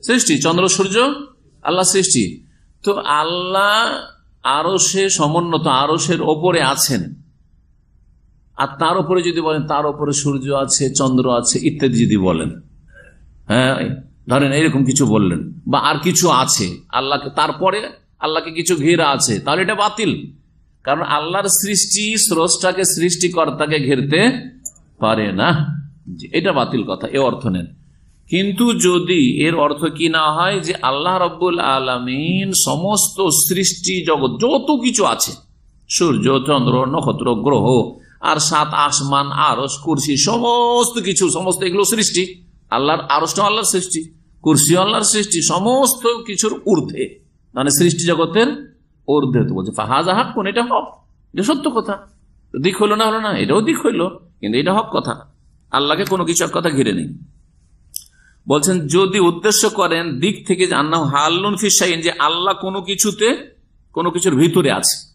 Speaker 2: সৃষ্টি, চন্দ্র, সূর্য, আল্লাহ সৃষ্টি। তো আল্লাহ আরও সে সমুন্নত আরসের ওপরে আছেন। আর তার উপরে যদি বলেন, তার উপরে সূর্য আছে, চন্দ্র আছে, ইত্যাদি যদি বলেন। হ্যাঁ ধরেন এরকম কিছু বললেন, বা আর কিছু আছে, আল্লাহকে, তারপরে আল্লাহকে কিছু ঘেরা আছে, তাহলে এটা বাতিল। কারণ আল্লাহর সৃষ্টি স্রষ্টাকে সৃষ্টিকর্তাকে ঘেরতে পারে না। এটা বাতিল কথা, এ অর্থ নেন। কিন্তু যদি এর অর্থ কি না হয় যে আল্লাহ রব্বুল আলমিন সমস্ত সৃষ্টি জগৎ, যত কিছু আছে, সূর্য, চন্দ্র, নক্ষত্র, গ্রহ, আর সাত আসমান আরস কুরসি, সমস্ত কিছু, সমস্ত এগুলো সৃষ্টি, আল্লাহর আরসটা আল্লাহর সৃষ্টি কুরসি আল্লাহর সৃষ্টি, সমস্ত কিছুর ঊর্ধ্বে মানে সৃষ্টি জগতের ঊর্ধ্বে তো বলছে, ফাহাজা হাক কোন, এটা হক, এটা সত্য কথা, দিক হইল না হলো না, এটাও দিক হইল, কিন্তু এটা হক কথা, আল্লাহকে কোনো কিছু এক কথা ঘিরে নেই। বলছেন, যদি উদ্দেশ্য করেন দিক থেকে আন্না হাল্লুন ফিসাইন যে আল্লাহ কোনো কিছুতে, কোনো কিছুর ভিতরে আছে।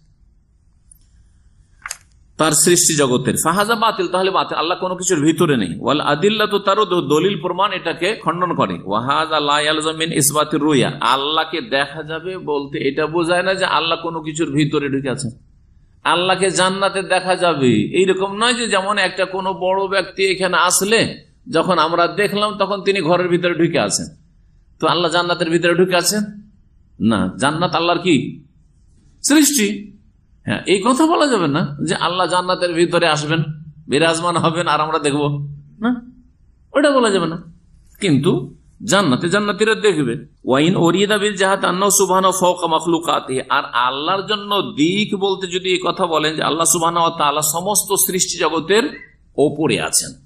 Speaker 2: তার সৃষ্টি জগতের। ফাহাজা বাতিল, তাহলে বাতিল। আল্লাহ কোনো কিছুর ভিতরে নেই। ওয়াল আদিল্লা তো তারও দলিল প্রমাণ এটাকে খণ্ডন করে। ওয়াহাজ আল্লাহ আলজমিন ইসবাতির রুইয়া। আল্লাহকে দেখা যাবে বলতে এটা বোঝায় না যে আল্লাহ কোনো কিছুর ভিতরে ঢুকে আছে। আল্লাহকে জান্নাতে দেখা যাবে। এইরকম নয় যে যেমন একটা কোনো বড় ব্যক্তি এখানে আসলে যখন আমরা দেখলাম, তখন তিনি ঘরের ভিতরে ঢুকে আছেন। তো আল্লাহ জান্নাতের ভিতরে ঢুকে আছেন? না, জান্নাত আল্লাহর কি? সৃষ্টি। হ্যাঁ এই কথা বলা যাবে না যে আল্লাহ জান্নাতের ভিতরে আসবেন, বিরাজমান হবেন আর আমরা দেখব। না ওটা বলা যাবে না। কিন্তু জান্নাতে জান্নাতিরা দেখবে। ওয়াইন ওরিদা বিল জাহাত সুবহান ফওকা মাখলুকাতি আর আল্লাহর জন্য দিক বলতে যদি এই কথা বলেন যে আল্লাহ তাআলা সমস্ত সৃষ্টি জগতের ওপরে আছেন।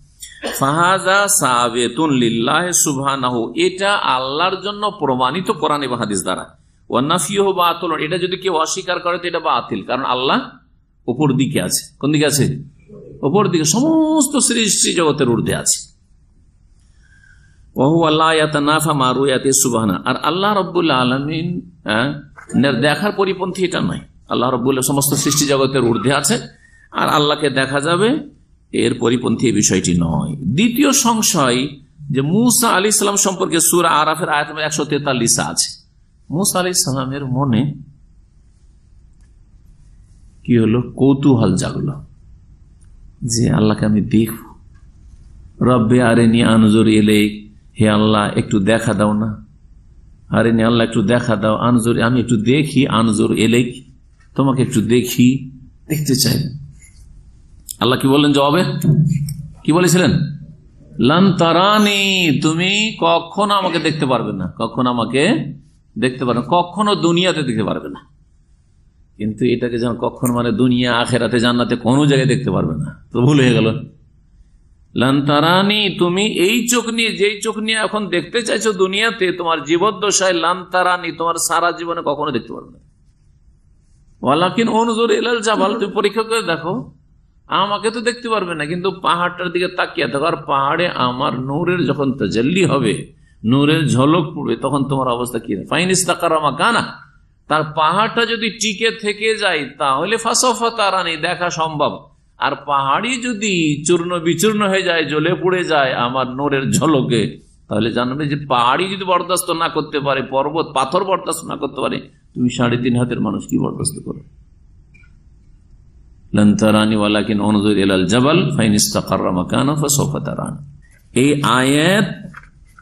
Speaker 2: ফাহাজা সাবেতুন লিল্লাহ সুবহানাহু, এটা আল্লাহর জন্য প্রমাণিত কোরআন এবং হাদিস দ্বারা। ওয়ান্নাফিহ বাতিল এটা যদি কেউ অস্বীকার করে, তো এটা বাতিল, কারণ আল্লাহ উপর দিকে আছে। কোন দিকে আছে? উপর দিকে, সমস্ত সৃষ্টি জগতের ঊর্ধ্বে আছে। ওহু আল্লাহ নাফা মারু সুবাহানা আর আল্লাহ রব্বুল্লা আলমিন দেখার পরিপন্থী এটা নয়। আল্লাহ রব্বুল্লাহ সমস্ত সৃষ্টি জগতের ঊর্ধ্বে আছে, আর আল্লাহকে দেখা যাবে এর পরিপন্থী বিষয়টি নয়। দ্বিতীয় সংশয় যে মুসা আলি সাল্লাম সম্পর্কে সুরা আরাফের আয়াত একশো তেতাল্লিশে আছে। মুসা আলি সাল্লামের মনে কি হলো? কৌতূহল জাগলো যে আল্লাহকে আমি দেখব। রব্বে আরে নি আনজোর এলে হে আল্লাহ, একটু দেখা দাও না। আরে নি আল্লাহ, একটু দেখা দাও। আনজোর, আমি একটু দেখি। আনজোর এলে তোমাকে একটু দেখি। দেখতে চাই। আল্লাহ কি বললেন জবাবে? কি বলেছিলেন? লান্তারানি তুমি কখনো আমাকে দেখতে পারবে না। কখনো আমাকে দেখতে পারবে কখনো দুনিয়াতে দেখতে পারবে না। কিন্তু এটাকে যেন কখন মানে দুনিয়া, আখেরাতে, জান্নাতে কোনো জায়গায় দেখতে পারবে না। তো ভুল হয়ে গেল। লান্তারানি তুমি এই চোখ নিয়ে, যেই চোখ নিয়ে এখন দেখতে চাইছো দুনিয়াতে, তোমার জীবদ্দশায় লান্তারানি তোমার সারা জীবনে কখনো দেখতে পারবে না। ওয়ালাকিন অনুজোর এলাল জাবাল তুমি পরীক্ষা করে দেখো। আমাকে তো দেখতে পারবে না, কিন্তু পাহাড়টার দিকে তাকিয়ে থাকো। আর পাহাড়ে আমার নূরের যখন তাজাল্লি হবে, নূরের ঝলক পড়বে, তখন তোমার অবস্থা কি? ফাইনিস তাকার আমা কানা তার পাহাড়টা যদি টিকে থেকে যায়, তাহলে ফাঁসফা তারানি দেখা সম্ভব। আর পাহাড়ি যদি চূর্ণ বিচূর্ণ হয়ে যায়, জ্বলে পড়ে যায় আমার নোরের ঝলকে, তাহলে জানবে যে পাহাড়ি যদি বরদাস্ত না করতে পারে, পর্বত, পাথর বরদাস্ত না করতে পারে, তুমি সাড়ে তিন হাতের মানুষ কি বরদাস্ত করো এই আয়াত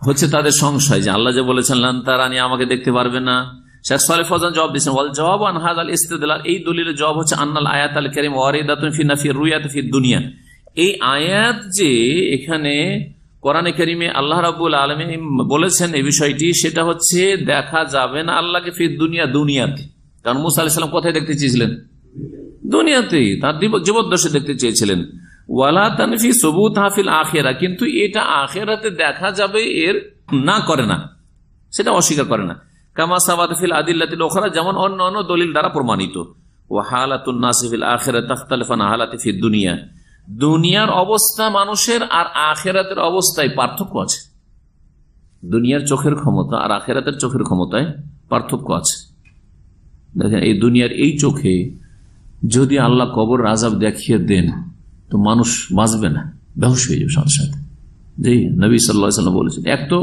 Speaker 2: হচ্ছে তাদের সংশয় যে আল্লাহ যে বলেছেন আমাকে দেখতে পারবে না। এই দলিলের হচ্ছে আয়াত আল রুয়াত দুনিয়া এই যে এখানে কোরআনে করিমে আল্লাহ রাবুল আলমী বলেছেন এই বিষয়টি, সেটা হচ্ছে, দেখা যাবে না আল্লাহকে ফির দুনিয়া দুনিয়াতে। কারণ মুসা আলি সাল্লাম কোথায় দেখতে চেয়েছিলেন? দুনিয়াতেই তার জীবদ্দশে দেখতে চেয়েছিলেন। ওয়ালা তানফি সবুত হাফিল আখেরা, কিন্তু এটা আখেরাতে দেখা যাবে এর না করে না। সেটা অস্বীকার করে না। কামা সাবাদফিল আদিল্লাতিল ওখরা যেমন অন্য অন্য দলিল দ্বারা প্রমাণিত। ও হালাতুন নাসিফিল আখেরা তাখতালিফান হালাতিফি দুনিয়া। দুনিয়ার অবস্থা মানুষের আর আখেরাতের অবস্থায় পার্থক্য আছে। দুনিয়ার চোখের ক্ষমতা আর আখেরাতের চোখের ক্ষমতায় পার্থক্য আছে। দেখেন, এই দুনিয়ার এই চোখে যদি আল্লাহ কবর আজাব দেখিয়ে দেন, তো মানুষ বাঁচবে না বেহস হয়ে যাবে সাথে সাথে। জি নবী সাল্লাম বলেছেন, এক তো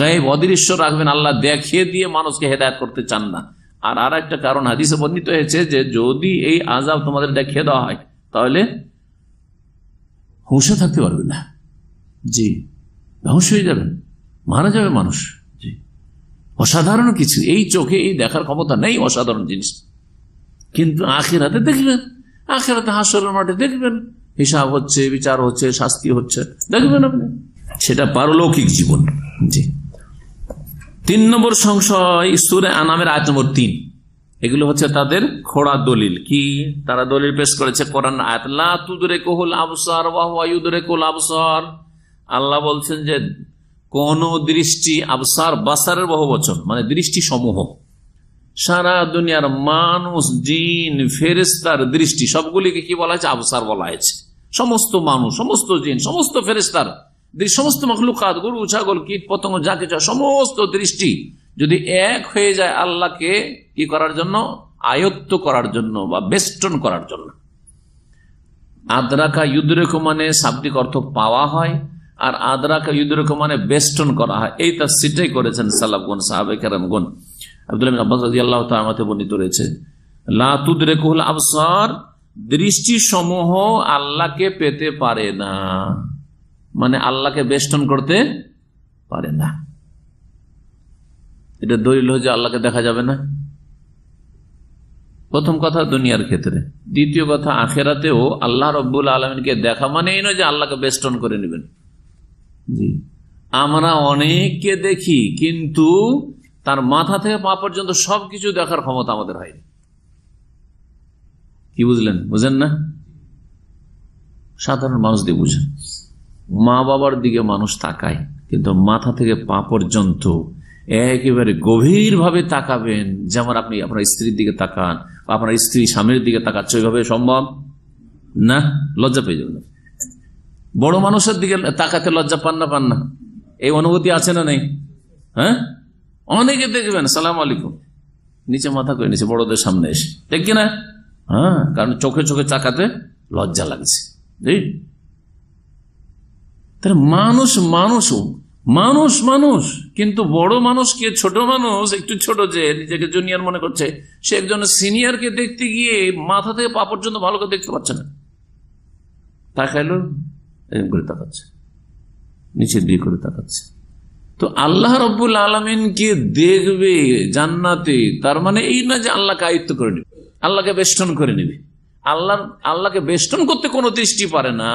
Speaker 2: গায়েব অদৃশ্য রাখবেন আল্লাহ, দেখিয়ে দিয়ে মানুষকে হেদায়ত করতে চান না। আর আর একটা কারণ হাদিসে বর্ণিত হয়েছে যে, যদি এই আজাব তোমাদের দেখিয়ে দেওয়া হয়, তাহলে হুঁশে থাকতে পারবে না। জি ধ্বংস হয়ে যাবেন, মারা যাবে মানুষ। জি, অসাধারণ কিছু, এই চোখে এই দেখার ক্ষমতা নেই অসাধারণ জিনিস। কিন্তু আখেরাতে দেখবেন। আখেরাতে হাসরের মাঠে দেখবেন। হিসাব হচ্ছে, বিচার হচ্ছে, শাস্তি হচ্ছে। দেখবেন আপনি। সেটা পারলৌকিক জীবন। জি। তিন নম্বর সংশয়, সুরে আনামের আয়াত নম্বর তিন। এগুলো হচ্ছে তাদের খোড়া দলিল। কি? তারা দলিল পেশ করেছে কোরআন আয়াত। লা তুদরে কোহুল আবসার ওয়াহুদরে কোল আবসার। আল্লাহ বলছেন যে, কোন দৃষ্টি আবসার বাসারের বহু বচন মানে দৃষ্টি সমূহ সারা দুনিয়ার মানুষ, জিন ফেরেস্তার দৃষ্টি, সবগুলিকে কি বলা হয়েছে? আবসার বলা হয়েছে। সমস্ত মানুষ, সমস্ত জিন, সমস্ত ফেরেস্তার সমস্ত মখলুকাত, গরু, ছাগল, কীট, পতঙ্গ, যা কিছু সমস্ত দৃষ্টি যদি এক হয়ে যায় আল্লাহকে কি করার জন্য? আয়ত্ত করার জন্য বা বেষ্টন করার জন্য। আদ্রাকা ইউদ্রেক মানে শাব্দিক অর্থ পাওয়া হয়, আর আদ্রাকা ইউদ্রেক মানে বেষ্টন করা হয়। এই তার সিটাই করেছেন সালাবগুন সাহাবে কেরামগুন আব্দুল আব্বাস রাজি আল্লাহ তামাতে বর্ণিত রয়েছে লাতুদ্রেকুল আবসার দৃষ্টি সমূহ আল্লাহকে পেতে পারে না। মানে আল্লাহকে বেষ্টন করতে পারে না। এটা দলিল আল্লাহকে দেখা যাবে না। প্রথম কথা দুনিয়ার ক্ষেত্রে। দ্বিতীয় কথা আখেরাতেও আল্লাহ রব্বুল আলমিনকে দেখা মানে এই নয় যে আল্লাহকে বেষ্টন করে নেবেন। জি। আমরা অনেককে দেখি, কিন্তু তার মাথা থেকে পা পর্যন্ত সবকিছু দেখার ক্ষমতা আমাদের হয়নি। কি বুঝলেন? বুঝেন না? সাধারণ মানুষ দিয়ে বুঝেন। মা বাবার দিকে মানুষ তাকায়, কিন্তু মাথা থেকে পা পর্যন্ত একেবারে গভীরভাবে তাকাবেন, যেমন আপনি আপনার স্ত্রীর দিকে তাকান, আপনার স্ত্রী স্বামীর দিকে তাকাচ্ছে, ওইভাবে সম্ভব? না, লজ্জা পেয়ে যাবেন বড় মানুষের দিকে তাকাতে লজ্জা পান না পান না। এই অনুভূতি আছে না নেই? হ্যাঁ? অনেকে দেখবেন, সালাম আলাইকুম। নিচে মাথা করে নিচে বড়দের সামনে এসে। ঠিক কিনা? হ্যাঁ কারণ চোখে চোখে চাকাতে লজ্জা লাগছে। মানুষ মানুষও মানুষ মানুষ, কিন্তু বড় মানুষকে ছোট মানুষ, একটু ছোট যে নিজেকে জুনিয়র মনে করছে, সে একজন সিনিয়রকে দেখতে গিয়ে মাথা থেকে পা পর্যন্ত ভালো করে দেখতে পাচ্ছে না। তাকাইলো, এরকম করে তাকাচ্ছে। নিচের দিয়ে করে তাকাচ্ছে। তো আল্লাহ রব্বুল আলমিনকে দেখবে জান্নাতে, তার মানে এই না যে আল্লাহকে আয়ত্ত করে নেবে, আল্লাহকে বেষ্টন করে নেবে। আল্লাহ আল্লাহকে বেষ্টন করতে কোনো দৃষ্টি পারে না।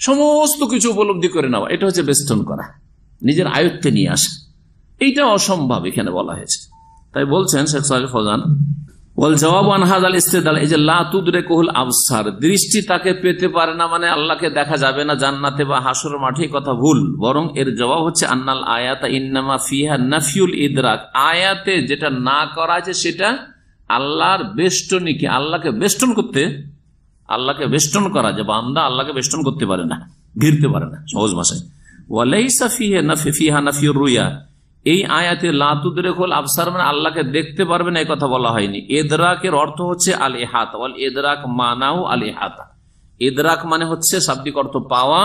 Speaker 2: সমস্ত কিছু উপলব্ধি করে নেওয়া, এটা হচ্ছে বেষ্টন করা, নিজের আয়ত্তে নিয়ে আসা। এইটা অসম্ভব এখানে বলা হয়েছে। তাই বলছেন শেখ সাহেব ফজান বল জবাব আনহাজ আল ইস্তেদাল, এই যে লাতুদরে কহুল আবসার, দৃষ্টি তাকে পেতে পারে না মানে আল্লাহকে দেখা যাবে না জান্নাতে বা হাসর মাঠে কথা ভুল। বরং এর জবাব হচ্ছে আন্নাল আয়াতা ইন্নামা ফিহা নাফিউল ইদরাক। আয়াতে যেটা না করা আছে সেটা আল্লাহর বেষ্টনীকে, আল্লাহকে বেষ্টন করতে, আল্লাহকে বেষ্টন করা যে বান্দা আল্লাহকে বেষ্টন করতে পারে না, ঘিরতে পারে না, সহজ ভাষায়। ওয়ালাইসা ফিহে নাফি, ফিহা নাফিউর রুইয়া এই আয়াতে লাতুদরে খোল আফসার মানে আল্লাহকে দেখতে পারবে না, এই কথা বলা হয়নি। এদরাকের অর্থ হচ্ছে আল এহাত এদরাক মানাও আল এহাতা এদরাক মানে হচ্ছে শাব্দিক অর্থ পাওয়া,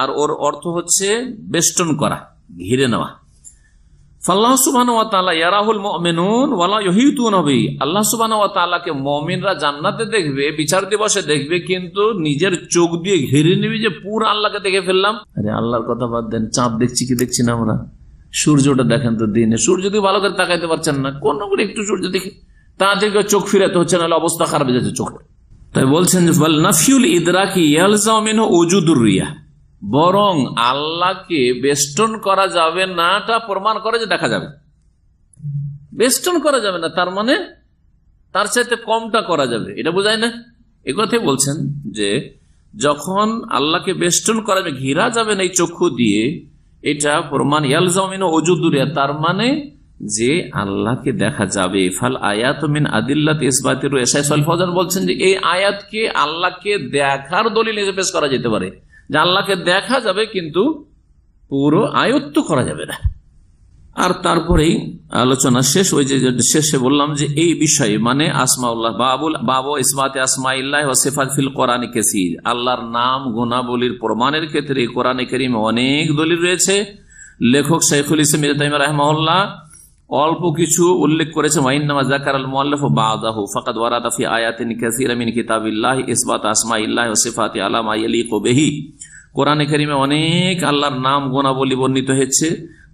Speaker 2: আর ওর অর্থ হচ্ছে বেষ্টন করা, ঘিরে নেওয়া। ফাল্লাহ সুবাহ ইয়ারাহুল মেনুন ওয়ালা ইহিতুন হবে আল্লাহ সুবাহ তাআলাকে মমিনরা জান্নাতে দেখবে, বিচার দিবসে দেখবে, কিন্তু নিজের চোখ দিয়ে ঘিরে নিবি যে পুরো আল্লাহকে দেখে ফেললাম। আরে আল্লাহর কথা বাদ দেন, চাঁদ দেখছি কি দেখছি না আমরা? সূর্যটা দেখেন তো দিনে। সূর্য যদি ভালো করে তাকাইতে পারছেন না, কোন করে একটু সূর্য দেখি। তাদেরকে চোখ ফিরাতে হচ্ছে, নাহলে অবস্থা খারাপ হয়ে যাচ্ছে চোখের তাই বলছেন নাফিউল ইদরাকি রিয়া। বরং আল্লাহকে বেষ্টন করা যাবে নাটা প্রমাণ করে যে দেখা যাবে। বেষ্টন করা যাবে না, তার মানে তার চাইতে কমটা করা যাবে। এটা বোঝায় না? এ কথাই বলছেন যে, যখন আল্লাহকে বেষ্টন করা যাবে, ঘিরা যাবে না এই চক্ষু দিয়ে এটা প্রমাণ, ইয়ালজামিন অজুদুরিয়া তার মানে যে আল্লাহকে দেখা যাবে। ফাল আয়াত মিন আদিল্লাত ইসবাতির ফজান বলছেন যে এই আয়াতকে আল্লাহকে দেখার দলিল হিসেবে পেশ করা যেতে পারে। যে আল্লাহকে দেখা যাবে কিন্তু পুরো আয়ত্ত করা যাবে না। আর তারপরেই আলোচনা শেষ, ওই যে শেষে বললাম যে এই বিষয়ে মানে আসমাউল্লাহ, বাবুল, বাবু ইসমাতে আসমাইল্লাহ ও সেফাত ফিল কোরআন কেসির। আল্লাহর নাম, গুণাবলীর প্রমাণের ক্ষেত্রে কোরআন করিম অনেক দলিল রয়েছে। লেখক শেখুল ইসলাম ইতাইম রহমাউল্লাহ অল্প কিছু উল্লেখ করেছে জাকার আল বাদাহু আয়াতিন ইসবাত অনেক আল্লাহর নাম, গুণাবলী বর্ণিত হয়েছে।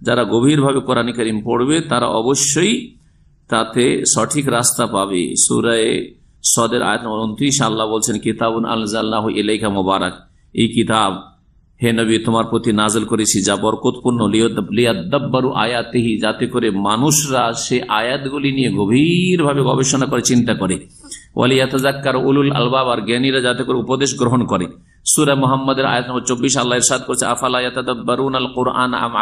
Speaker 2: যারা গভীরভাবে কোরআন করিম পড়বে, তারা অবশ্যই তাতে সঠিক রাস্তা পাবে। সুরায় সদের আয়াত উনত্রিশ, আল্লাহ বলছেন, কিতাবুন আল্লাহ ইলাইকা মোবারক। এই কিতাব, হে নবী, তোমার প্রতি নাজল করেছি, যা বরকতপূর্ণ। লিয়াদ্দাব্বারু আয়াতেহি, যাতে করে মানুষরা সে আয়াতগুলি নিয়ে গভীরভাবে গবেষণা করে, চিন্তা করে। ওয়ালিয়াতাজাক্কার উলুল আলবাব, আর জ্ঞানীরা যাতে করে উপদেশ গ্রহণ করে। সুরা মোহাম্মদের আয়াত নম্বর চব্বিশ, আল্লাহ ইরশাদ করছে, আফালা ইয়াতাদাব্বারুন আল কোরআন আম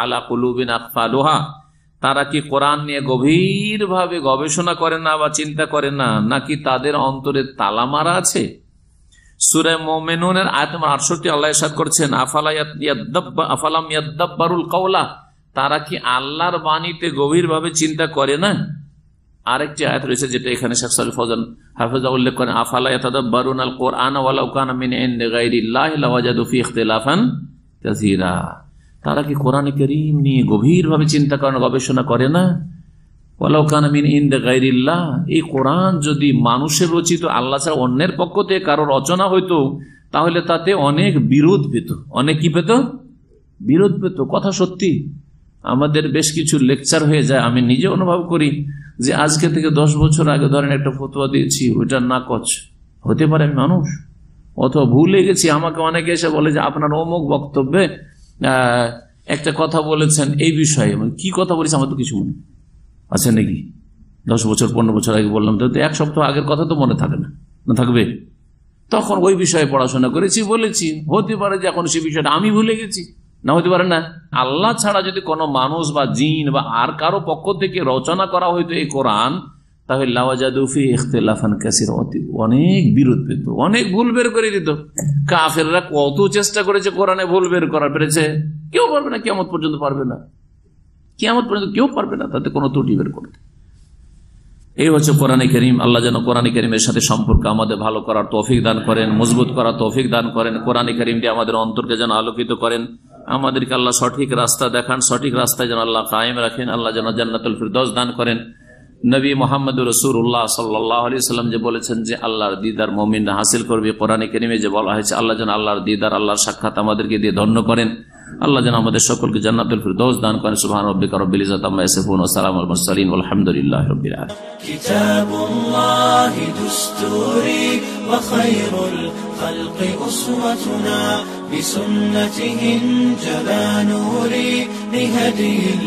Speaker 2: তারা কি কোরআন নিয়ে গভীরভাবে গবেষণা করে না বা চিন্তা করে না, নাকি তাদের অন্তরে তালা মারা আছে? সুরে মোমেনুনের আটষট্টি, আল্লাহ করছেন আফালাম তারা কি আল্লাহর বাণীতে গভীরভাবে চিন্তা করে না? আরেকটি আয়াত রয়েছে যেটা এখানে শেখ সাল ফজন হাফেজা উল্লেখ করেন, আফালা ইয়াতাদাব্বারুন আল কোরআন ইখতিলাফান কাসীরা। তারা কি কোরআন করিম নিয়ে গভীরভাবে চিন্তা করেন, গবেষণা করে না? এই কোরআন যদি মানুষের রচিত, আল্লাহ ছাড়া অন্যের পক্ষ থেকে কারও রচনা হইতো, তাহলে তাতে অনেক বিরোধ পেত। অনেক কি পেত? বিরোধ পেত। কথা সত্যি। আমাদের বেশ কিছু লেকচার হয়ে যায়, আমি নিজে অনুভব করি। যে আজকে থেকে দশ বছর আগে ধরেন একটা ফতোয়া দিয়েছি, ওইটা না কচ। হতে পারে আমি মানুষ। অথবা ভুলে গেছি আমাকে অনেকে এসে বলে যে আপনার অমুক বক্তব্যে একটা কথা বলেছেন এই বিষয়ে। কি কথা বলেছি আমার তো কিছু মনে আছে নাকি? দশ বছর, পনেরো বছর আগে বললাম, তো এক সপ্তাহ আগের কথা তো মনে থাকে না। না থাকবে? তখন ওই বিষয়ে পড়াশোনা করেছি, বলেছি। হতে পারে যে এখন সে বিষয়টা আমি ভুলে গেছি। না হতে পারে না। আল্লাহ ছাড়া যদি কোনো মানুষ বা জিন বা আর কারও পক্ষ থেকে রচনা করা হইতো এই কোরআন, তাহলে লাওয়াজাদুফি ইখতলাফান কাসির অনেক বিরোধ পেত, অনেক ভুল বের করে দিত। কাফেররা কত চেষ্টা করেছে কোরআনে ভুল বের করা পেরেছে? কেউ পারবে না কেমন পর্যন্ত পারবে না। পর্যন্ত কেউ পারবে না, তাতে কোনো ত্রুটি বের এই হচ্ছে কোরআনে করিম, আল্লাহ যেন কোরআন করিমের সাথে সম্পর্ক আমাদের ভালো করার তৌফিক দান করেন, মজবুত করার তৌফিক দান করেন। কোরআন করিমটি আমাদের অন্তরকে যেন আলোকিত করেন। আমাদেরকে আল্লাহ সঠিক রাস্তা দেখান, সঠিক রাস্তায় যেন আল্লাহ কায়েম রাখেন, আল্লাহ যেন জান্নাতুল ফিরদৌস দান করেন। নবী মোহাম্মদ রসুল্লাহ সাল্লাহ আলি সাল্লাম যে বলেছেন যে আল্লাহর দিদার মমিন হাসিল করবে, কোরআনে কেনিমে যে বলা হয়েছে, আল্লাহ যেন আল্লাহর দিদার, আল্লাহর সাক্ষাৎ আমাদেরকে দিয়ে ধন্য করেন। আল্লাহ যেন আমাদের সকলকে জান্নাতুল ফিরদৌস দান করেন। সুবহান রাব্বিকা রব্বিল ইজ্জাতি আম্মা ইয়াসিফুন ওয়া সালামুল মুরসালিন। আলহামদুলিল্লাহি রাব্বিল আলামিন।
Speaker 1: কিতাবুল্লাহি দুস্তুরি ওয়া খায়রুল খালকি উসওয়াতুনা জালা নূরি লিহাদিল